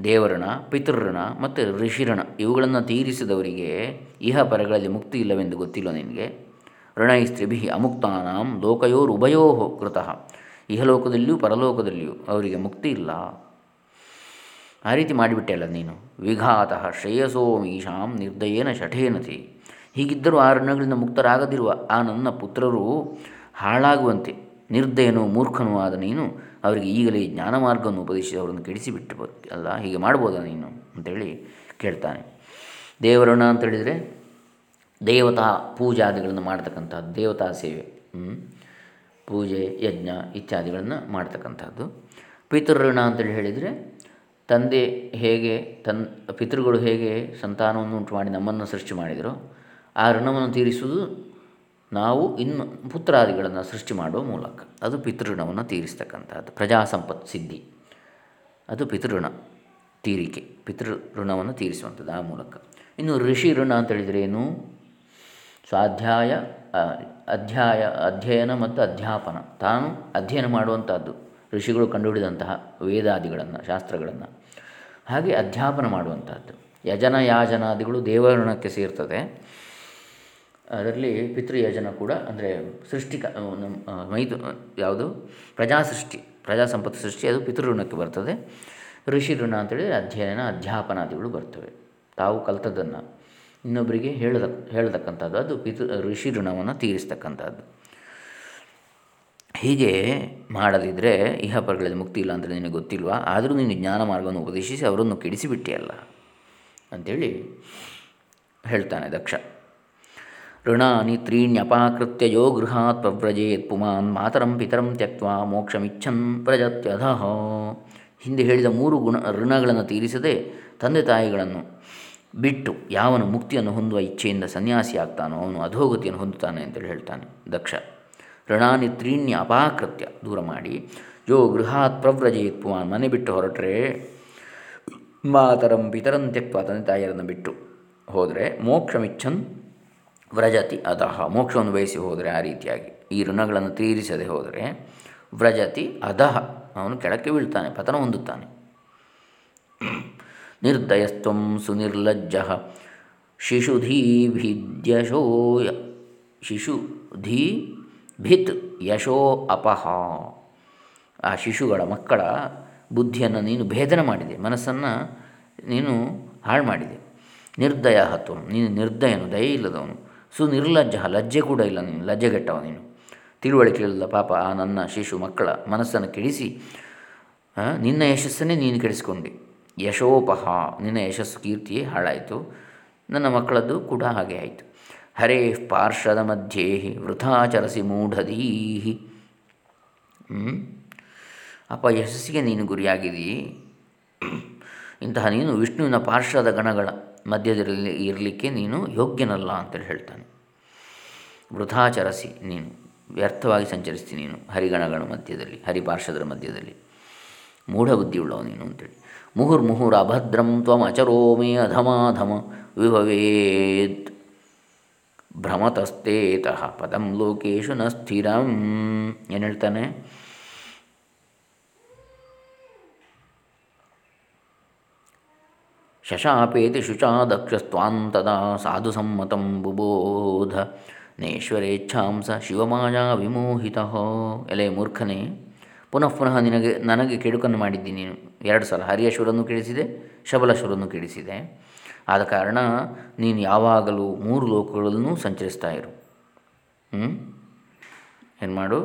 ದೇವಋಣ ಪಿತೃಋಣ ಮತ್ತು ಋಷಿಋಣ ಇವುಗಳನ್ನು ತೀರಿಸಿದವರಿಗೆ ಇಹ ಪರಗಳಲ್ಲಿ ಮುಕ್ತಿ ಇಲ್ಲವೆಂದು ಗೊತ್ತಿಲ್ಲ ನಿನಗೆ? ಋಣೈಸ್ತ್ರಿಭಿ ಅಮುಕ್ತಾನಾಂ ಲೋಕಯೋರುಭಯೋ ಕೃತಃ. ಇಹಲೋಕದಲ್ಲಿಯೂ ಪರಲೋಕದಲ್ಲಿಯೂ ಅವರಿಗೆ ಮುಕ್ತಿ ಇಲ್ಲ. ಆ ರೀತಿ ಮಾಡಿಬಿಟ್ಟೆ ನೀನು? ವಿಘಾತಃ ಶ್ರೇಯಸೋ ಮೀಶಾಂ ನಿರ್ದಯೇನ ಶಠೇನತಿ. ಹೀಗಿದ್ದರೂ ಆ ಋಣಗಳಿಂದ ಮುಕ್ತರಾಗದಿರುವ ಆ ನನ್ನ ಪುತ್ರರು ಹಾಳಾಗುವಂತೆ. ನಿರ್ದಯನೋ ಮೂರ್ಖನೂ ಆದ ನೀನು ಅವರಿಗೆ ಈಗಲೇ ಜ್ಞಾನ ಮಾರ್ಗವನ್ನು ಉಪದೇಶಿಸಿ ಅವರನ್ನು ಕೆಡಿಸಿಬಿಟ್ಟು ಅಲ್ಲ, ಹೀಗೆ ಮಾಡ್ಬೋದಾ ನೀನು? ಅಂತೇಳಿ ಕೇಳ್ತಾನೆ. ದೇವರಣ ಅಂತೇಳಿದರೆ ದೇವತಾ ಪೂಜಾದಿಗಳನ್ನು ಮಾಡ್ತಕ್ಕಂಥದ್ದು, ದೇವತಾ ಸೇವೆ ಪೂಜೆ, ಯಜ್ಞ ಇತ್ಯಾದಿಗಳನ್ನು ಮಾಡ್ತಕ್ಕಂಥದ್ದು. ಪಿತೃಋಣ ಅಂತೇಳಿ ಹೇಳಿದರೆ ತಂದೆ ಹೇಗೆ ತನ್, ಪಿತೃಗಳು ಹೇಗೆ ಸಂತಾನವನ್ನು ಉಂಟು ಮಾಡಿ ನಮ್ಮನ್ನು ಸೃಷ್ಟಿ ಮಾಡಿದರೋ, ಆ ಋಣವನ್ನು ತೀರಿಸುವುದು ನಾವು ಇನ್ನು ಪುತ್ರಾದಿಗಳನ್ನು ಸೃಷ್ಟಿ ಮಾಡುವ ಮೂಲಕ. ಅದು ಪಿತೃಋಣವನ್ನು ತೀರಿಸ್ತಕ್ಕಂಥದ್ದು ಪ್ರಜಾಸಂಪತ್ ಸಿದ್ಧಿ. ಅದು ಪಿತೃಋಣ ತೀರಿಕೆ. ಪಿತೃಋಣವನ್ನು ತೀರಿಸುವಂಥದ್ದು ಆ ಮೂಲಕ. ಇನ್ನು ಋಷಿ ಋಣ ಅಂತ ಹೇಳಿದರೆ ಏನು? ಸ್ವಾಧ್ಯಾಯ ಅಧ್ಯಾಯ, ಅಧ್ಯಯನ ಮತ್ತು ಅಧ್ಯಾಪನ. ತಾನು ಅಧ್ಯಯನ ಮಾಡುವಂಥದ್ದು. ಋಷಿಗಳು ಕಂಡುಹಿಡಿದಂತಹ ವೇದಾದಿಗಳನ್ನು, ಶಾಸ್ತ್ರಗಳನ್ನು. ಹಾಗೆ ಅಧ್ಯಾಪನ ಮಾಡುವಂಥದ್ದು. ಯಜನ ಯಾಜನಾದಿಗಳು ದೇವಋಣಕ್ಕೆ ಸೇರ್ತದೆ. ಅದರಲ್ಲಿ ಪಿತೃಯೋಜನ ಕೂಡ ಅಂದರೆ ಸೃಷ್ಟಿಕ ಮೈದು ಯಾವುದು? ಪ್ರಜಾ ಸೃಷ್ಟಿ ಪ್ರಜಾ ಸಂಪತ್ತು ಸೃಷ್ಟಿ, ಅದು ಪಿತೃಋಣಕ್ಕೆ ಬರ್ತದೆ. ಋಷಿ ಋಣ ಅಂತೇಳಿ ಅಧ್ಯಯನ, ಅಧ್ಯಾಪನಾದಿಗಳು ಬರ್ತವೆ. ತಾವು ಕಲ್ತದ್ದನ್ನು ಇನ್ನೊಬ್ಬರಿಗೆ ಹೇಳದ, ಹೇಳತಕ್ಕಂಥದ್ದು, ಅದು ಪಿತೃ, ಋಷಿ ಋಣವನ್ನು ತೀರಿಸ್ತಕ್ಕಂಥದ್ದು. ಹೀಗೆ ಮಾಡದಿದ್ದರೆ ಇಹಪರಗಳಲ್ಲಿ ಮುಕ್ತಿ ಇಲ್ಲ ಅಂದರೆ ನಿನಗೆ ಗೊತ್ತಿಲ್ವಾ? ಆದರೂ ನೀನು ಜ್ಞಾನ ಮಾರ್ಗವನ್ನು ಉಪದೇಶಿಸಿ ಅವರನ್ನು ಕೆಡಿಸಿಬಿಟ್ಟಿಯಲ್ಲ ಅಂಥೇಳಿ ಹೇಳ್ತಾನೆ ದಕ್ಷ. ಋಣಾನಿ ತ್ರೀಣ್ಯಪಾಕೃತ್ಯ ಯೋ ಗೃಹಾತ್ ಪ್ರವ್ರಜೇತ್ ಪುಮಾನ್ ಮಾತರಂ ಪಿತರಂ ತ್ಯಕ್ವಾ ಮೋಕ್ಷಮಿಚ್ಛನ್ ಪ್ರಜತ್ಯಧ ಹಿಂದೆ ಹೇಳಿದ ಮೂರು ಗುಣ ಋಣಗಳನ್ನು ತೀರಿಸದೆ ತಂದೆ ತಾಯಿಗಳನ್ನು ಬಿಟ್ಟು ಯಾವನು ಮುಕ್ತಿಯನ್ನು ಹೊಂದುವ ಇಚ್ಛೆಯಿಂದ ಸನ್ಯಾಸಿ ಆಗ್ತಾನೋ ಅವನು ಅಧೋಗತಿಯನ್ನು ಹೊಂದುತ್ತಾನೆ ಅಂತೇಳಿ ಹೇಳ್ತಾನೆ ದಕ್ಷ. ಋಣಾನಿ ತ್ರೀಣ್ಯ ಅಪಾಕೃತ್ಯ ದೂರ ಮಾಡಿ, ಯೋ ಗೃಹಾತ್ ಪ್ರವ್ರಜೇತ್ ಪುಮಾನ್, ಮನೆ ಬಿಟ್ಟು ಹೊರಟ್ರೆ ಮಾತರಂ ಪಿತರಂ ತ್ಯಕ್ವಾ ತಂದೆ ತಾಯಿಯರನ್ನು ಬಿಟ್ಟು ಹೋದರೆ ಮೋಕ್ಷಮಿಚ್ಛನ್ ವ್ರಜತಿ ಅಧಃ. ಮೋಕ್ಷವನ್ನು ಬಯಸಿ ಹೋದರೆ ಆ ರೀತಿಯಾಗಿ. ಈ ಋಣಗಳನ್ನು ತೀರಿಸದೆ ಹೋದರೆ ವ್ರಜತಿ ಅಧಃ. ಅವನು ಕೆಳಕ್ಕೆ ಬೀಳ್ತಾನೆ, ಪತನ ಹೊಂದುತ್ತಾನೆ. ನಿರ್ದಯಸ್ತ್ವಂ ಸುನಿರ್ಲಜ್ಜ. ಶಿಶುಧೀಭಿದ್ಯಶೋಯ. ಶಿಶುಧೀ ಭಿತ್ ಯಶೋ ಅಪಹ ಆ ಶಿಶುಗಳ ಮಕ್ಕಳ ಬುದ್ಧಿಯನ್ನು ನೀನು ಭೇದನ ಮಾಡಿದೆ, ಮನಸ್ಸನ್ನು ನೀನು ಹಾಳು ಮಾಡಿದೆ. ನಿರ್ದಯ ಹತ್ವ ನೀನು ನಿರ್ದಯನು, ದಯ ಇಲ್ಲದವನು. ಸುನಿರ್ಲಜ್ಜ ಲಜ್ಜೆ ಕೂಡ ಇಲ್ಲ ನೀನು, ಲಜ್ಜೆಗೆಟ್ಟವ ನೀನು. ತಿಳುವಳಿಕೆ ಇಲ್ಲ ಪಾಪ ಆ ನನ್ನ ಶಿಶು ಮಕ್ಕಳ ಮನಸ್ಸನ್ನು ಕೆಡಿಸಿ ನಿನ್ನ ಯಶಸ್ಸನ್ನೇ ನೀನು ಕೆಡಿಸ್ಕೊಂಡೆ. ಯಶೋಪಹ, ನಿನ್ನ ಯಶಸ್ಸು ಕೀರ್ತಿಯೇ ಹಾಳಾಯಿತು. ನನ್ನ ಮಕ್ಕಳದ್ದು ಕೂಡ ಹಾಗೆ ಆಯಿತು. ಹರೇ ಪಾರ್ಶ್ವದ ಮಧ್ಯೆ ವೃಥಾಚರಸಿ ಮೂಢಧೀಹಿ ಅಪ್ಪ, ಯಶಸ್ಸಿಗೆ ನೀನು ಗುರಿಯಾಗಿದ್ದೀ. ಇಂತಹ ನೀನು ವಿಷ್ಣುವಿನ ಪಾರ್ಶ್ವದ ಗಣಗಳ ಮಧ್ಯದಲ್ಲಿ ಇರಲಿಕ್ಕೆ ನೀನು ಯೋಗ್ಯನಲ್ಲ ಅಂತೇಳಿ ಹೇಳ್ತಾನೆ. ವೃಥಾಚರಸಿ ನೀನು, ವ್ಯರ್ಥವಾಗಿ ಸಂಚರಿಸ್ತೀನಿ ನೀನು ಹರಿಗಣಗಳ ಮಧ್ಯದಲ್ಲಿ ಹರಿಪಾರ್ಶ್ವದರ ಮಧ್ಯದಲ್ಲಿ. ಮೂಢಬುದ್ಧಿಯುಳ್ಳವ ನೀನು ಅಂತೇಳಿ. ಮುಹುರ್ಮುಹುರ್ ಅಭದ್ರಂ ತ್ವಮ ಅಚರೋ ಮೇ ಅಧಮಾಧಮ ವಿಭವೇತ್ ಭ್ರಮತಸ್ತೇತಃ ಪದಂ ಲೋಕೇಶು ನ ಸ್ಥಿರಂ. ಏನು ಹೇಳ್ತಾನೆ? ಶಶಾಪೇತಿ ಶುಚಾ ದಕ್ಷಸ್ತ್ವಾಂತದಾ ಸಾಧು ಸಮ್ಮತಂ ಬುಬೋಧ ನೇಶ್ವರೇಚ್ಛಾಂಸ ಶಿವಮಾಯಾ ವಿಮೋಹಿತ ಎಲೆ ಮೂರ್ಖನೇ ಪುನಃ ಪುನಃ ನಿನಗೆ, ನನಗೆ ಕೆಡುಕನ್ನು ಮಾಡಿದ್ದೀನಿ ನೀನು. ಎರಡು ಸಲ ಹರಿಯಶ್ವರನ್ನು ಕೆಡಿಸಿದೆ ಶಬಲಶ್ವರನ್ನು ಕೆಡಿಸಿದೆ. ಆದ ಕಾರಣ ನೀನು ಯಾವಾಗಲೂ ಮೂರು ಲೋಕಗಳನ್ನು ಸಂಚರಿಸ್ತಾ ಇರು. ಏನು ಮಾಡು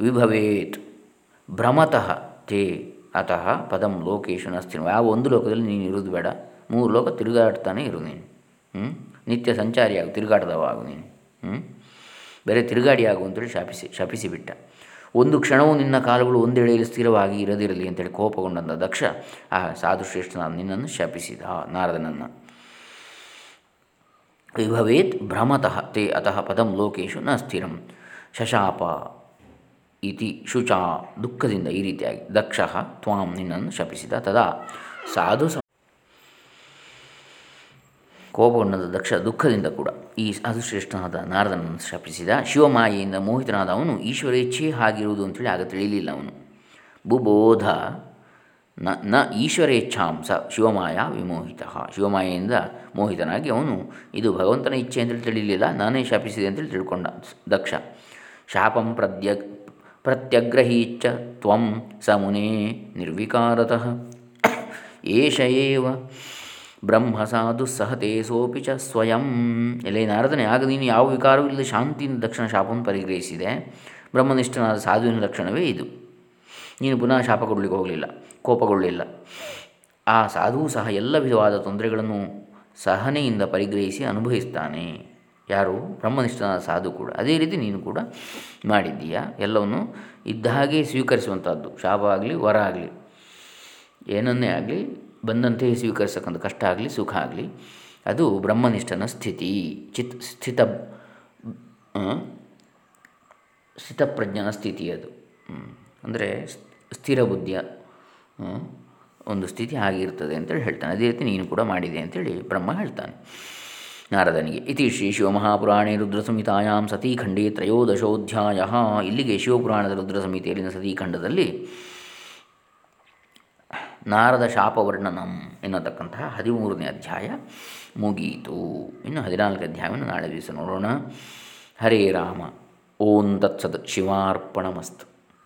ವಿಭವೇತ್ ಭ್ರಮತಃ ತೇ ಅತಃ ಪದಂ ಲೋಕೇಶು ನಾಸ್ತಿ ಯಾವ ಒಂದು ಲೋಕದಲ್ಲಿ ನೀನು ಇರೋದು ಬೇಡ. ಮೂರು ಲೋಕ ತಿರುಗಾಡ್ತಾನೆ ಇರು ನೀನು. ನಿತ್ಯ ಸಂಚಾರಿಯಾಗು ತಿರುಗಾಟದವಾಗು ನೀನು. ಬೇರೆ ತಿರುಗಾಡಿ ಆಗು ಅಂತೇಳಿ ಶಾಪಿಸಿ, ಶಪಿಸಿಬಿಟ್ಟ. ಒಂದು ಕ್ಷಣವೂ ನಿನ್ನ ಕಾಲುಗಳು ಒಂದೆಡೆಯಲ್ಲಿ ಸ್ಥಿರವಾಗಿ ಇರದಿರಲಿ ಅಂತೇಳಿ ಕೋಪಗೊಂಡಂಥ ದಕ್ಷ, ಆ ಸಾಧುಶ್ರೇಷ್ಠನಾದ ನಿನ್ನನ್ನು ಶಪಿಸಿದ. ನಾರದನನ್ನು. ವಿಭವೇತ್ ಭ್ರಮತಃ ತೇ ಅತಃ ಪದಂ ಲೋಕೇಶು ನ ಸ್ಥಿರಂ. ಶಶಾಪ ಇತಿ ಶುಚಾ ದುಃಖದಿಂದ ಈ ರೀತಿಯಾಗಿ ದಕ್ಷ ತ್ವಾಂ ನಿನ್ನನ್ನು ಶಪಿಸಿದ ತದಾ ಸಾಧು ಕೋಪಗೊಂಡದ ದಕ್ಷ ದುಃಖದಿಂದ ಕೂಡ ಈ ಸಾಧುಶ್ರೇಷ್ಠನಾದ ನಾರದನನ್ನು ಶಪಿಸಿದ ಶಿವಮಾಯೆಯಿಂದ ಮೋಹಿತನಾದ ಅವನು ಈಶ್ವರೇಚ್ಛೆ ಆಗಿರುವುದು ಅಂತೇಳಿ ಆಗ ತಿಳಿಯಲಿಲ್ಲ ಅವನು. ಬುಬೋಧ ನ ನ ಈಶ್ವರೇಚ್ಛಾಂಸ ಶಿವಮಾಯ ವಿಮೋಹಿತ. ಶಿವಮಾಯೆಯಿಂದ ಮೋಹಿತನಾಗಿ ಅವನು, ಇದು ಭಗವಂತನ ಇಚ್ಛೆ ಅಂತೇಳಿ ತಿಳಿಯಲಿಲ್ಲ ನಾನೇ ಶಾಪಿಸಿದೆ ಅಂತೇಳಿ ತಿಳ್ಕೊಂಡ ದಕ್ಷ. ಶಾಪಂ ಪ್ರದ್ಯ ಪ್ರತ್ಯಗ್ರಹೀಚ್ಚ ತ್ವಂ ಸ ಮುನೇ ನಿರ್ವಿಕಾರತಃ. ಏಷ ಬ್ರಹ್ಮ ಸಾಧು ಸಹತೆ ಸೋಪಿ ಚ ಸ್ವಯಂ. ಎಲೆ ನಾರದನೆ, ಆಗ ನೀನು ಯಾವ ವಿಕಾರವೂ ಇಲ್ಲದೆ ಶಾಂತಿಯಿಂದ ದಕ್ಷಿಣ ಶಾಪವನ್ನು ಪರಿಗ್ರಹಿಸಿದೆ. ಬ್ರಹ್ಮನಿಷ್ಠನಾದ ಸಾಧುವಿನ ಲಕ್ಷಣವೇ ಇದು. ನೀನು ಪುನಃ ಶಾಪ ಕೊಡಲಿಕ್ಕೆ ಹೋಗಲಿಲ್ಲ, ಕೋಪಗೊಳ್ಳಲಿಲ್ಲ. ಆ ಸಾಧುವು ಸಹ ಎಲ್ಲ ವಿಧವಾದ ತೊಂದರೆಗಳನ್ನು ಸಹನೆಯಿಂದ ಪರಿಗ್ರಹಿಸಿ ಅನುಭವಿಸ್ತಾನೆ. ಯಾರು? ಬ್ರಹ್ಮನಿಷ್ಠನಾದ ಸಾಧು ಕೂಡ. ಅದೇ ರೀತಿ ನೀನು ಕೂಡ ಮಾಡಿದ್ದೀಯಾ? ಎಲ್ಲವನ್ನು ಇದ್ದ ಹಾಗೆ ಸ್ವೀಕರಿಸುವಂಥದ್ದು. ಶಾಪ ಆಗಲಿ, ವರ ಆಗಲಿ. ಏನನ್ನೇ ಆಗಲಿ ಬಂದಂತೆ ಸ್ವೀಕರಿಸಕ್ಕಂಥ ಕಷ್ಟ ಆಗಲಿ, ಸುಖ ಆಗಲಿ, ಅದು ಬ್ರಹ್ಮನಿಷ್ಠನ ಸ್ಥಿತಿ. ಚಿತ್, ಸ್ಥಿತ ಸ್ಥಿತಪ್ರಜ್ಞನ ಸ್ಥಿತಿ ಅದು. ಅಂದರೆ ಸ್ಥಿರ ಬುದ್ಧಿಯ ಒಂದು ಸ್ಥಿತಿ ಆಗಿರ್ತದೆ ಅಂತೇಳಿ ಹೇಳ್ತಾನೆ. ಅದೇ ರೀತಿ ನೀನು ಕೂಡ ಮಾಡಿದೆ ಅಂತೇಳಿ ಬ್ರಹ್ಮ ಹೇಳ್ತಾನೆ. ನಾರದನಿಗೆ, ಇತಿ ಶ್ರೀ ಶಿವಮಹಾಪುರಾಣೇ ರುದ್ರಸಂಹಿತಾಯಾಂ ಸತೀಖಂಡೇ ತ್ರಯೋದಶೋಧ್ಯಾಯ. ಇಲ್ಲಿಗೆ ಶಿವಪುರಾಣದ ರುದ್ರಸಂಹಿತೆಯಲ್ಲಿನ ಸತೀಖಂಡದಲ್ಲಿ ನಾರದ ಶಾಪವರ್ಣನಂ ಎನ್ನತಕ್ಕಂತಹ ಹದಿಮೂರನೇ ಅಧ್ಯಾಯ ಮುಗೀತು. ಇನ್ನು ಹದಿನಾಲ್ಕು ಅಧ್ಯಾಯವನ್ನು ನಾಳೆ ದಿವಸ ನೋಡೋಣ. ಹರೇ ರಾಮ, ಓಂ ತತ್ಸದ್ ಶಿವಾರ್ಪಣಮಸ್ತು.